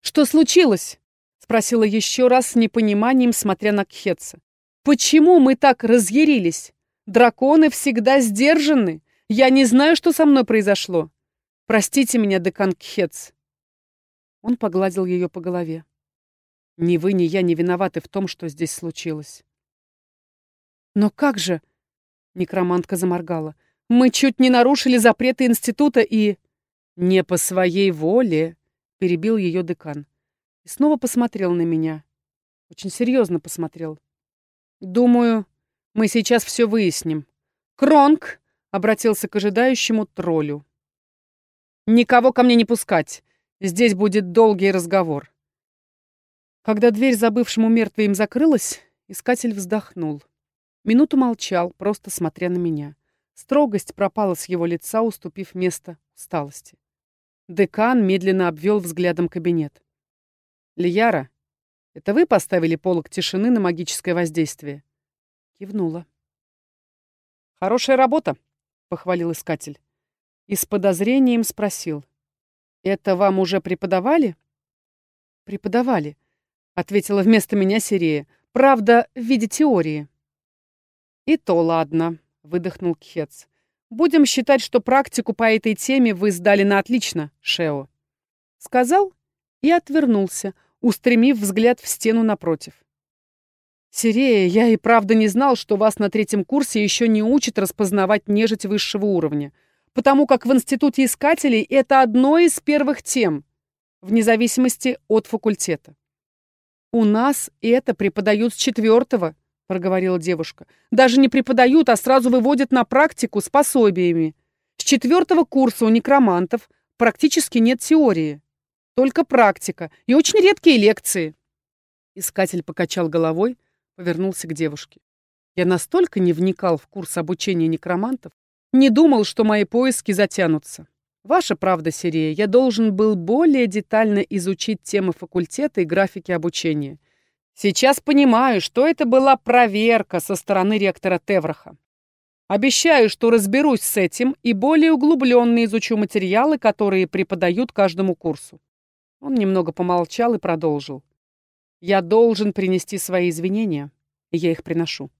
«Что случилось?» Спросила еще раз с непониманием, смотря на Кхетса. «Почему мы так разъярились? Драконы всегда сдержаны. Я не знаю, что со мной произошло. Простите меня, декан Кхец». Он погладил ее по голове. «Ни вы, ни я не виноваты в том, что здесь случилось». «Но как же?» — некромантка заморгала. «Мы чуть не нарушили запреты института и...» «Не по своей воле», — перебил ее декан. И снова посмотрел на меня. Очень серьезно посмотрел. «Думаю, мы сейчас все выясним. Кронг!» — обратился к ожидающему троллю. «Никого ко мне не пускать. Здесь будет долгий разговор». Когда дверь за бывшим мертвым закрылась, искатель вздохнул. Минуту молчал, просто смотря на меня. Строгость пропала с его лица, уступив место усталости. Декан медленно обвел взглядом кабинет. «Лияра, это вы поставили полок тишины на магическое воздействие?» Кивнула. «Хорошая работа», — похвалил искатель. И с подозрением спросил. «Это вам уже преподавали?» «Преподавали», — ответила вместо меня Сирея. «Правда, в виде теории». «И то ладно», — выдохнул Кхец. «Будем считать, что практику по этой теме вы сдали на отлично, Шео». Сказал и отвернулся, устремив взгляд в стену напротив. «Сирея, я и правда не знал, что вас на третьем курсе еще не учат распознавать нежить высшего уровня, потому как в Институте Искателей это одно из первых тем, вне зависимости от факультета. У нас это преподают с четвертого, — проговорила девушка. «Даже не преподают, а сразу выводят на практику с пособиями. С четвертого курса у некромантов практически нет теории. Только практика и очень редкие лекции». Искатель покачал головой, повернулся к девушке. Я настолько не вникал в курс обучения некромантов, не думал, что мои поиски затянутся. Ваша правда, Сирия, я должен был более детально изучить темы факультета и графики обучения. Сейчас понимаю, что это была проверка со стороны ректора Тевраха. Обещаю, что разберусь с этим и более углубленно изучу материалы, которые преподают каждому курсу. Он немного помолчал и продолжил. Я должен принести свои извинения, и я их приношу.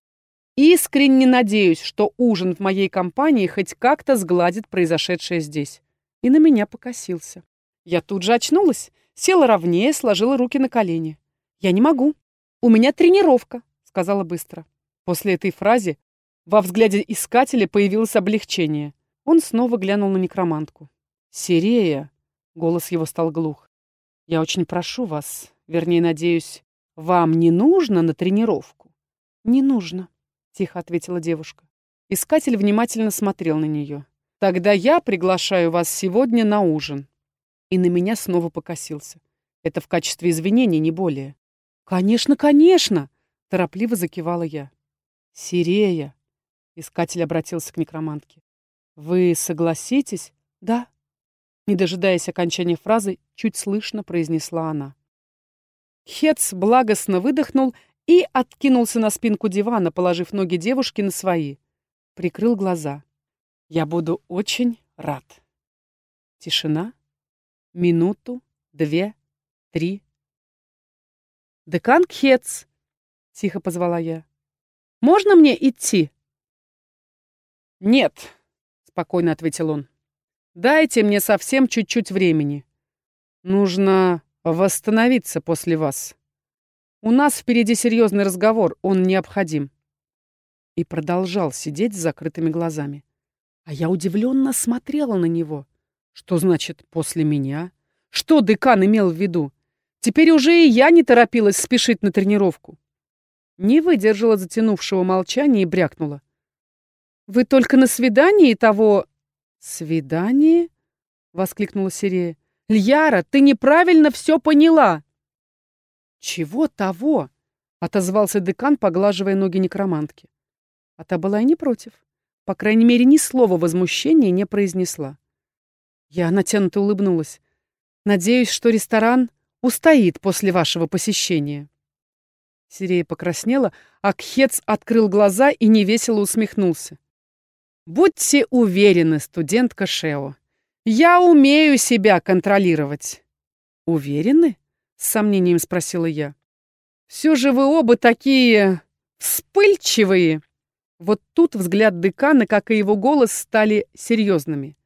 Искренне надеюсь, что ужин в моей компании хоть как-то сгладит произошедшее здесь. И на меня покосился. Я тут же очнулась, села ровнее, сложила руки на колени. Я не могу. «У меня тренировка», — сказала быстро. После этой фразы во взгляде искателя появилось облегчение. Он снова глянул на некромантку. «Сирея», — голос его стал глух, — «я очень прошу вас, вернее, надеюсь, вам не нужно на тренировку?» «Не нужно», — тихо ответила девушка. Искатель внимательно смотрел на нее. «Тогда я приглашаю вас сегодня на ужин». И на меня снова покосился. Это в качестве извинений, не более. «Конечно, конечно!» — торопливо закивала я. «Сирея!» — искатель обратился к некромантке. «Вы согласитесь?» «Да». Не дожидаясь окончания фразы, чуть слышно произнесла она. Хец благостно выдохнул и откинулся на спинку дивана, положив ноги девушки на свои. Прикрыл глаза. «Я буду очень рад». Тишина. Минуту, две, три, «Декан Кхец!» — тихо позвала я. «Можно мне идти?» «Нет», — спокойно ответил он. «Дайте мне совсем чуть-чуть времени. Нужно восстановиться после вас. У нас впереди серьезный разговор, он необходим». И продолжал сидеть с закрытыми глазами. А я удивленно смотрела на него. Что значит «после меня»? Что декан имел в виду? Теперь уже и я не торопилась спешить на тренировку. Не выдержала затянувшего молчания и брякнула. «Вы только на свидании того...» «Свидание?» — воскликнула Сирея. «Льяра, ты неправильно все поняла!» «Чего того?» — отозвался декан, поглаживая ноги некромантки. А та была и не против. По крайней мере, ни слова возмущения не произнесла. Я натянуто улыбнулась. «Надеюсь, что ресторан устоит после вашего посещения». Сирея покраснела, а Кхец открыл глаза и невесело усмехнулся. «Будьте уверены, студентка Шео, я умею себя контролировать». «Уверены?» С сомнением спросила я. Все же вы оба такие... вспыльчивые. Вот тут взгляд декана, как и его голос, стали серьезными.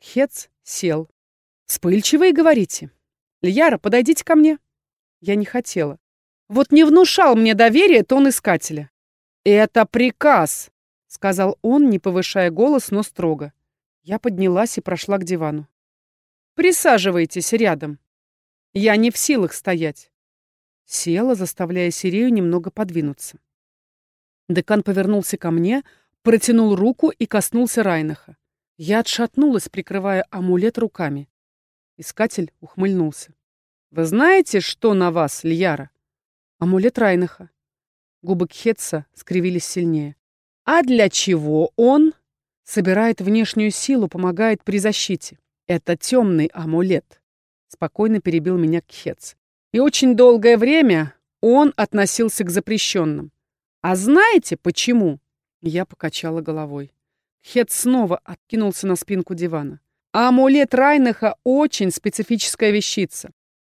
Хец сел. «Вспыльчивые, говорите? Льяра, подойдите ко мне». Я не хотела. Вот не внушал мне доверия тон искателя. «Это приказ», — сказал он, не повышая голос, но строго. Я поднялась и прошла к дивану. «Присаживайтесь рядом. Я не в силах стоять». Села, заставляя Сирею немного подвинуться. Декан повернулся ко мне, протянул руку и коснулся Райнаха. Я отшатнулась, прикрывая амулет руками. Искатель ухмыльнулся. «Вы знаете, что на вас, Льяра?» «Амулет Райнаха». Губы Кхетса скривились сильнее. «А для чего он?» «Собирает внешнюю силу, помогает при защите. Это темный амулет», — спокойно перебил меня Кхетс. «И очень долгое время он относился к запрещенным. А знаете, почему?» Я покачала головой. Хет снова откинулся на спинку дивана. Амулет Райнаха очень специфическая вещица.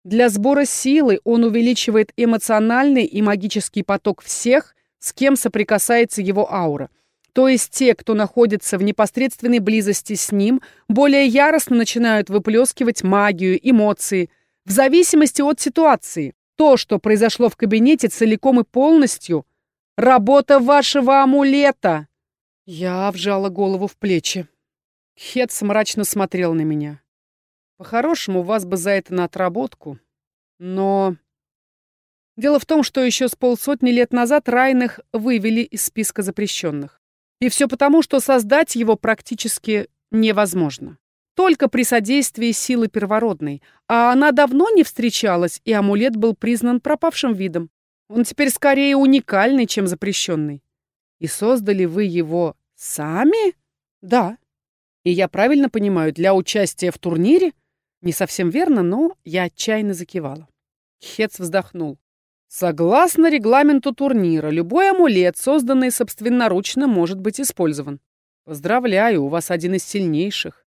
Для сбора силы он увеличивает эмоциональный и магический поток всех, с кем соприкасается его аура. То есть те, кто находится в непосредственной близости с ним, более яростно начинают выплескивать магию, эмоции, в зависимости от ситуации. То, что произошло в кабинете целиком и полностью – Работа вашего амулета!» Я вжала голову в плечи. Хетс мрачно смотрел на меня. «По-хорошему, вас бы за это на отработку. Но...» Дело в том, что еще с полсотни лет назад Райных вывели из списка запрещенных. И все потому, что создать его практически невозможно. Только при содействии силы первородной. А она давно не встречалась, и амулет был признан пропавшим видом. Он теперь скорее уникальный, чем запрещенный. И создали вы его сами? Да. И я правильно понимаю, для участия в турнире? Не совсем верно, но я отчаянно закивала. Хец вздохнул. Согласно регламенту турнира, любой амулет, созданный собственноручно, может быть использован. Поздравляю, у вас один из сильнейших.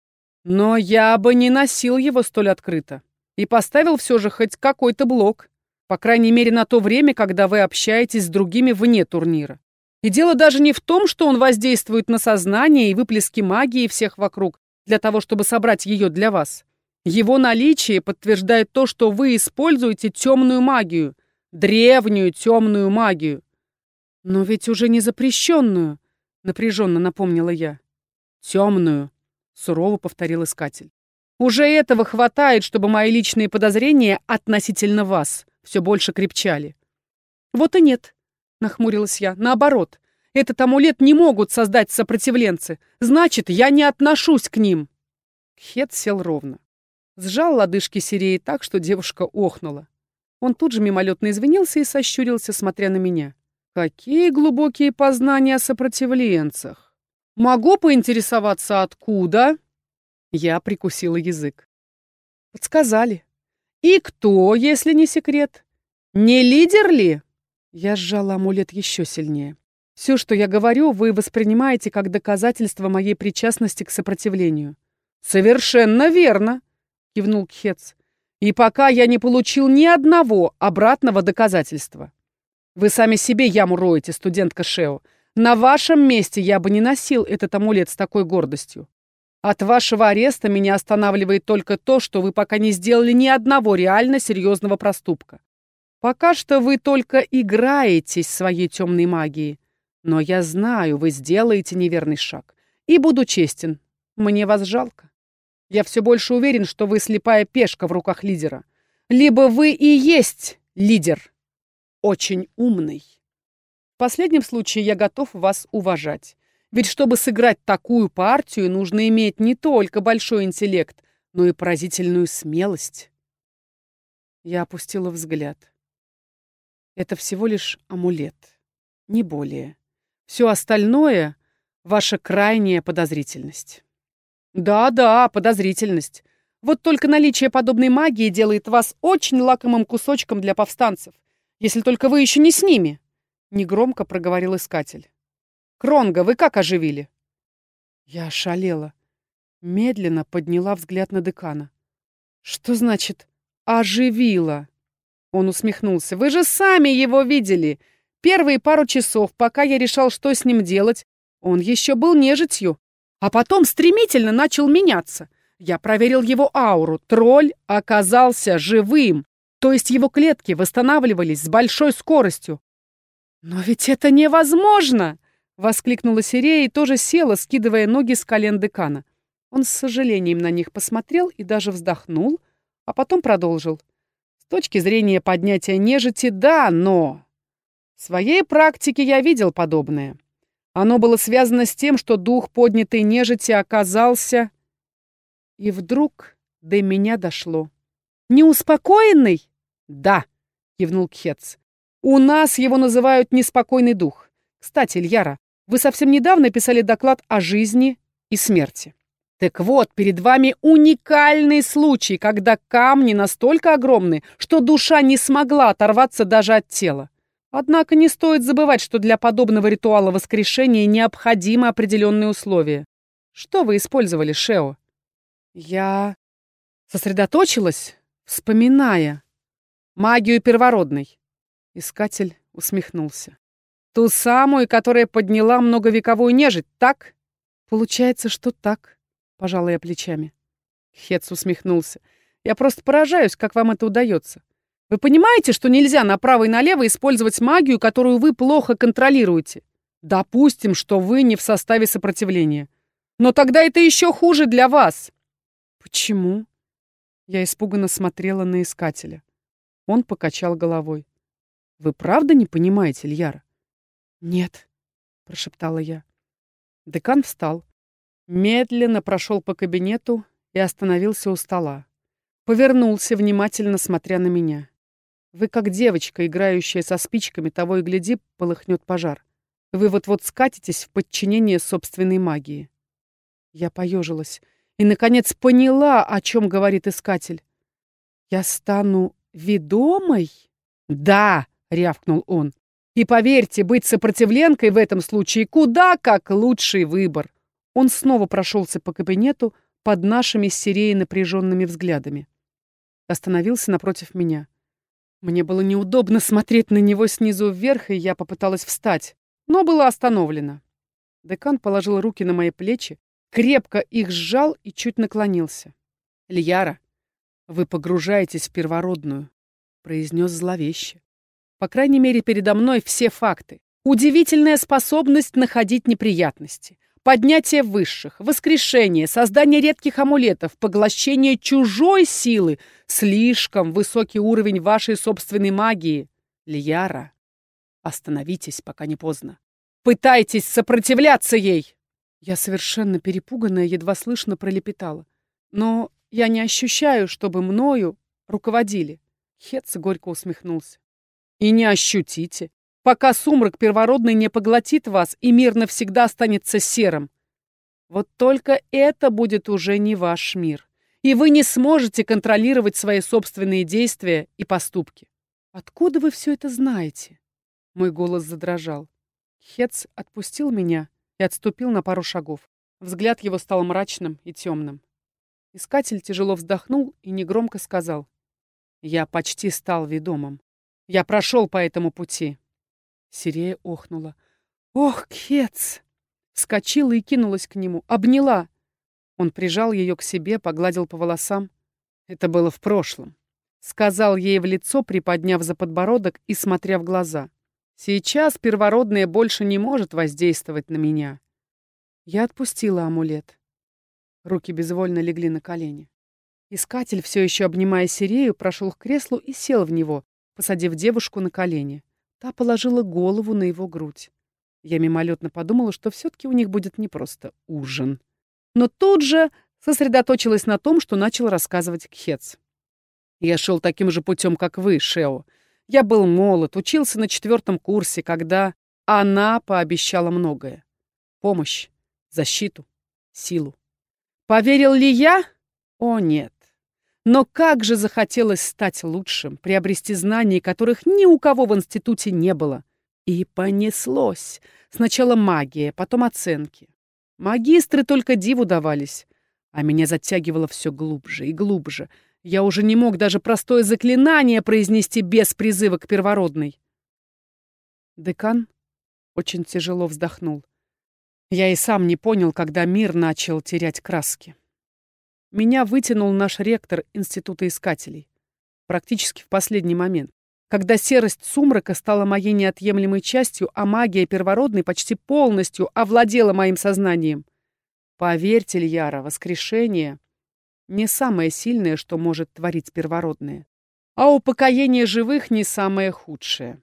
Но я бы не носил его столь открыто. И поставил все же хоть какой-то блок. По крайней мере, на то время, когда вы общаетесь с другими вне турнира. И дело даже не в том, что он воздействует на сознание и выплески магии всех вокруг, для того, чтобы собрать ее для вас. Его наличие подтверждает то, что вы используете темную магию, древнюю темную магию. Но ведь уже не запрещенную, напряженно напомнила я. Темную, сурово повторил искатель. Уже этого хватает, чтобы мои личные подозрения относительно вас все больше крепчали. «Вот и нет», — нахмурилась я, — «наоборот. Этот амулет не могут создать сопротивленцы. Значит, я не отношусь к ним». Хет сел ровно. Сжал лодыжки Сиреи так, что девушка охнула. Он тут же мимолетно извинился и сощурился, смотря на меня. «Какие глубокие познания о сопротивленцах! Могу поинтересоваться, откуда?» Я прикусила язык. «Подсказали», «И кто, если не секрет? Не лидер ли?» Я сжала амулет еще сильнее. «Все, что я говорю, вы воспринимаете как доказательство моей причастности к сопротивлению». «Совершенно верно», — кивнул Кхец. «И пока я не получил ни одного обратного доказательства. Вы сами себе яму роете, студентка Шео. На вашем месте я бы не носил этот амулет с такой гордостью. От вашего ареста меня останавливает только то, что вы пока не сделали ни одного реально серьезного проступка. Пока что вы только играетесь своей темной магией. Но я знаю, вы сделаете неверный шаг. И буду честен, мне вас жалко. Я все больше уверен, что вы слепая пешка в руках лидера. Либо вы и есть лидер. Очень умный. В последнем случае я готов вас уважать. Ведь чтобы сыграть такую партию, нужно иметь не только большой интеллект, но и поразительную смелость. Я опустила взгляд. Это всего лишь амулет, не более. Все остальное — ваша крайняя подозрительность. Да-да, подозрительность. Вот только наличие подобной магии делает вас очень лакомым кусочком для повстанцев, если только вы еще не с ними, — негромко проговорил искатель. Кронга, вы как оживили?» Я ошалела. Медленно подняла взгляд на декана. «Что значит «оживила»?» Он усмехнулся. «Вы же сами его видели! Первые пару часов, пока я решал, что с ним делать, он еще был нежитью, а потом стремительно начал меняться. Я проверил его ауру. Тролль оказался живым, то есть его клетки восстанавливались с большой скоростью. «Но ведь это невозможно!» — воскликнула Сирея и тоже села, скидывая ноги с колен декана. Он с сожалением на них посмотрел и даже вздохнул, а потом продолжил. С точки зрения поднятия нежити, да, но... В своей практике я видел подобное. Оно было связано с тем, что дух поднятой нежити оказался... И вдруг до меня дошло. «Неуспокоенный?» «Да», — кивнул Кхец. «У нас его называют неспокойный дух. Кстати, Ильяра, вы совсем недавно писали доклад о жизни и смерти. Так вот, перед вами уникальный случай, когда камни настолько огромны, что душа не смогла оторваться даже от тела. Однако не стоит забывать, что для подобного ритуала воскрешения необходимы определенные условия. Что вы использовали, Шео? Я сосредоточилась, вспоминая магию первородной. Искатель усмехнулся. Ту самую, которая подняла многовековую нежить, так? Получается, что так пожала я плечами. Хец усмехнулся. Я просто поражаюсь, как вам это удается. Вы понимаете, что нельзя направо и налево использовать магию, которую вы плохо контролируете? Допустим, что вы не в составе сопротивления. Но тогда это еще хуже для вас. Почему? Я испуганно смотрела на искателя. Он покачал головой. Вы правда не понимаете, Ильяра? Нет, прошептала я. Декан встал, Медленно прошел по кабинету и остановился у стола. Повернулся, внимательно смотря на меня. Вы как девочка, играющая со спичками, того и гляди, полыхнет пожар. Вы вот-вот скатитесь в подчинение собственной магии. Я поежилась и, наконец, поняла, о чем говорит искатель. Я стану ведомой? Да, рявкнул он. И поверьте, быть сопротивленкой в этом случае куда как лучший выбор. Он снова прошелся по кабинету под нашими с Сиреей напряженными взглядами. Остановился напротив меня. Мне было неудобно смотреть на него снизу вверх, и я попыталась встать, но была остановлена. Декан положил руки на мои плечи, крепко их сжал и чуть наклонился. «Льяра, вы погружаетесь в первородную», — произнес зловеще. «По крайней мере, передо мной все факты. Удивительная способность находить неприятности, Поднятие высших, воскрешение, создание редких амулетов, поглощение чужой силы — слишком высокий уровень вашей собственной магии. Лияра, остановитесь, пока не поздно. Пытайтесь сопротивляться ей!» Я совершенно перепуганная, едва слышно пролепетала. «Но я не ощущаю, чтобы мною руководили». Хетц горько усмехнулся. «И не ощутите пока сумрак первородный не поглотит вас, и мир навсегда останется серым. Вот только это будет уже не ваш мир, и вы не сможете контролировать свои собственные действия и поступки. Откуда вы все это знаете? Мой голос задрожал. Хец отпустил меня и отступил на пару шагов. Взгляд его стал мрачным и темным. Искатель тяжело вздохнул и негромко сказал. «Я почти стал ведомым. Я прошел по этому пути. Сирея охнула. «Ох, Кец!» Вскочила и кинулась к нему, обняла. Он прижал ее к себе, погладил по волосам. Это было в прошлом. Сказал ей в лицо, приподняв за подбородок и смотря в глаза. «Сейчас первородная больше не может воздействовать на меня». Я отпустила амулет. Руки безвольно легли на колени. Искатель, все еще обнимая Сирею, прошел к креслу и сел в него, посадив девушку на колени. Та положила голову на его грудь. Я мимолетно подумала, что все-таки у них будет не просто ужин. Но тут же сосредоточилась на том, что начал рассказывать Кхец. Я шел таким же путем, как вы, Шео. Я был молод, учился на четвертом курсе, когда она пообещала многое. Помощь, защиту, силу. Поверил ли я? О, нет. Но как же захотелось стать лучшим, приобрести знания, которых ни у кого в институте не было. И понеслось. Сначала магия, потом оценки. Магистры только диву давались. А меня затягивало все глубже и глубже. Я уже не мог даже простое заклинание произнести без призыва к первородной. Декан очень тяжело вздохнул. Я и сам не понял, когда мир начал терять краски. Меня вытянул наш ректор Института Искателей. Практически в последний момент. Когда серость сумрака стала моей неотъемлемой частью, а магия первородной почти полностью овладела моим сознанием. Поверьте, Льяра, воскрешение — не самое сильное, что может творить первородное. А упокоение живых — не самое худшее.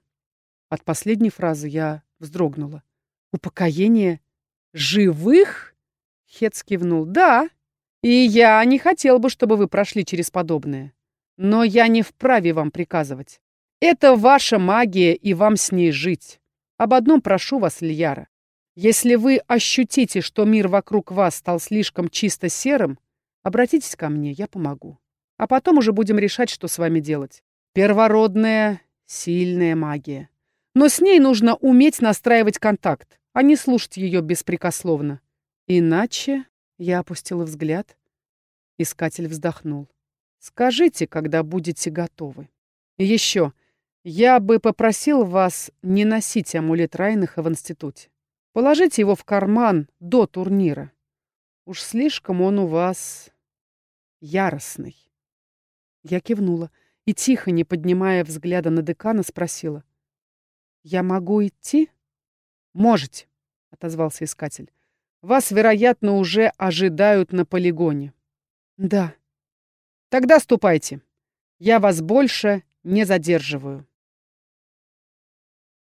От последней фразы я вздрогнула. «Упокоение живых?» Хец кивнул. «Да, и я не хотел бы, чтобы вы прошли через подобное. Но я не вправе вам приказывать. Это ваша магия, и вам с ней жить. Об одном прошу вас, Льяра. Если вы ощутите, что мир вокруг вас стал слишком чисто серым, обратитесь ко мне, я помогу. А потом уже будем решать, что с вами делать. Первородная, сильная магия. Но с ней нужно уметь настраивать контакт, а не слушать ее беспрекословно. Иначе я опустила взгляд. Искатель вздохнул. Скажите, когда будете готовы. Еще. Я бы попросил вас не носить амулет Райнаха в институте. Положите его в карман до турнира. Уж слишком он у вас яростный. Я кивнула и, тихо, не поднимая взгляда на декана, спросила. «Я могу идти?» «Можете», — отозвался искатель. «Вас, вероятно, уже ожидают на полигоне». «Да». «Тогда ступайте. Я вас больше не задерживаю».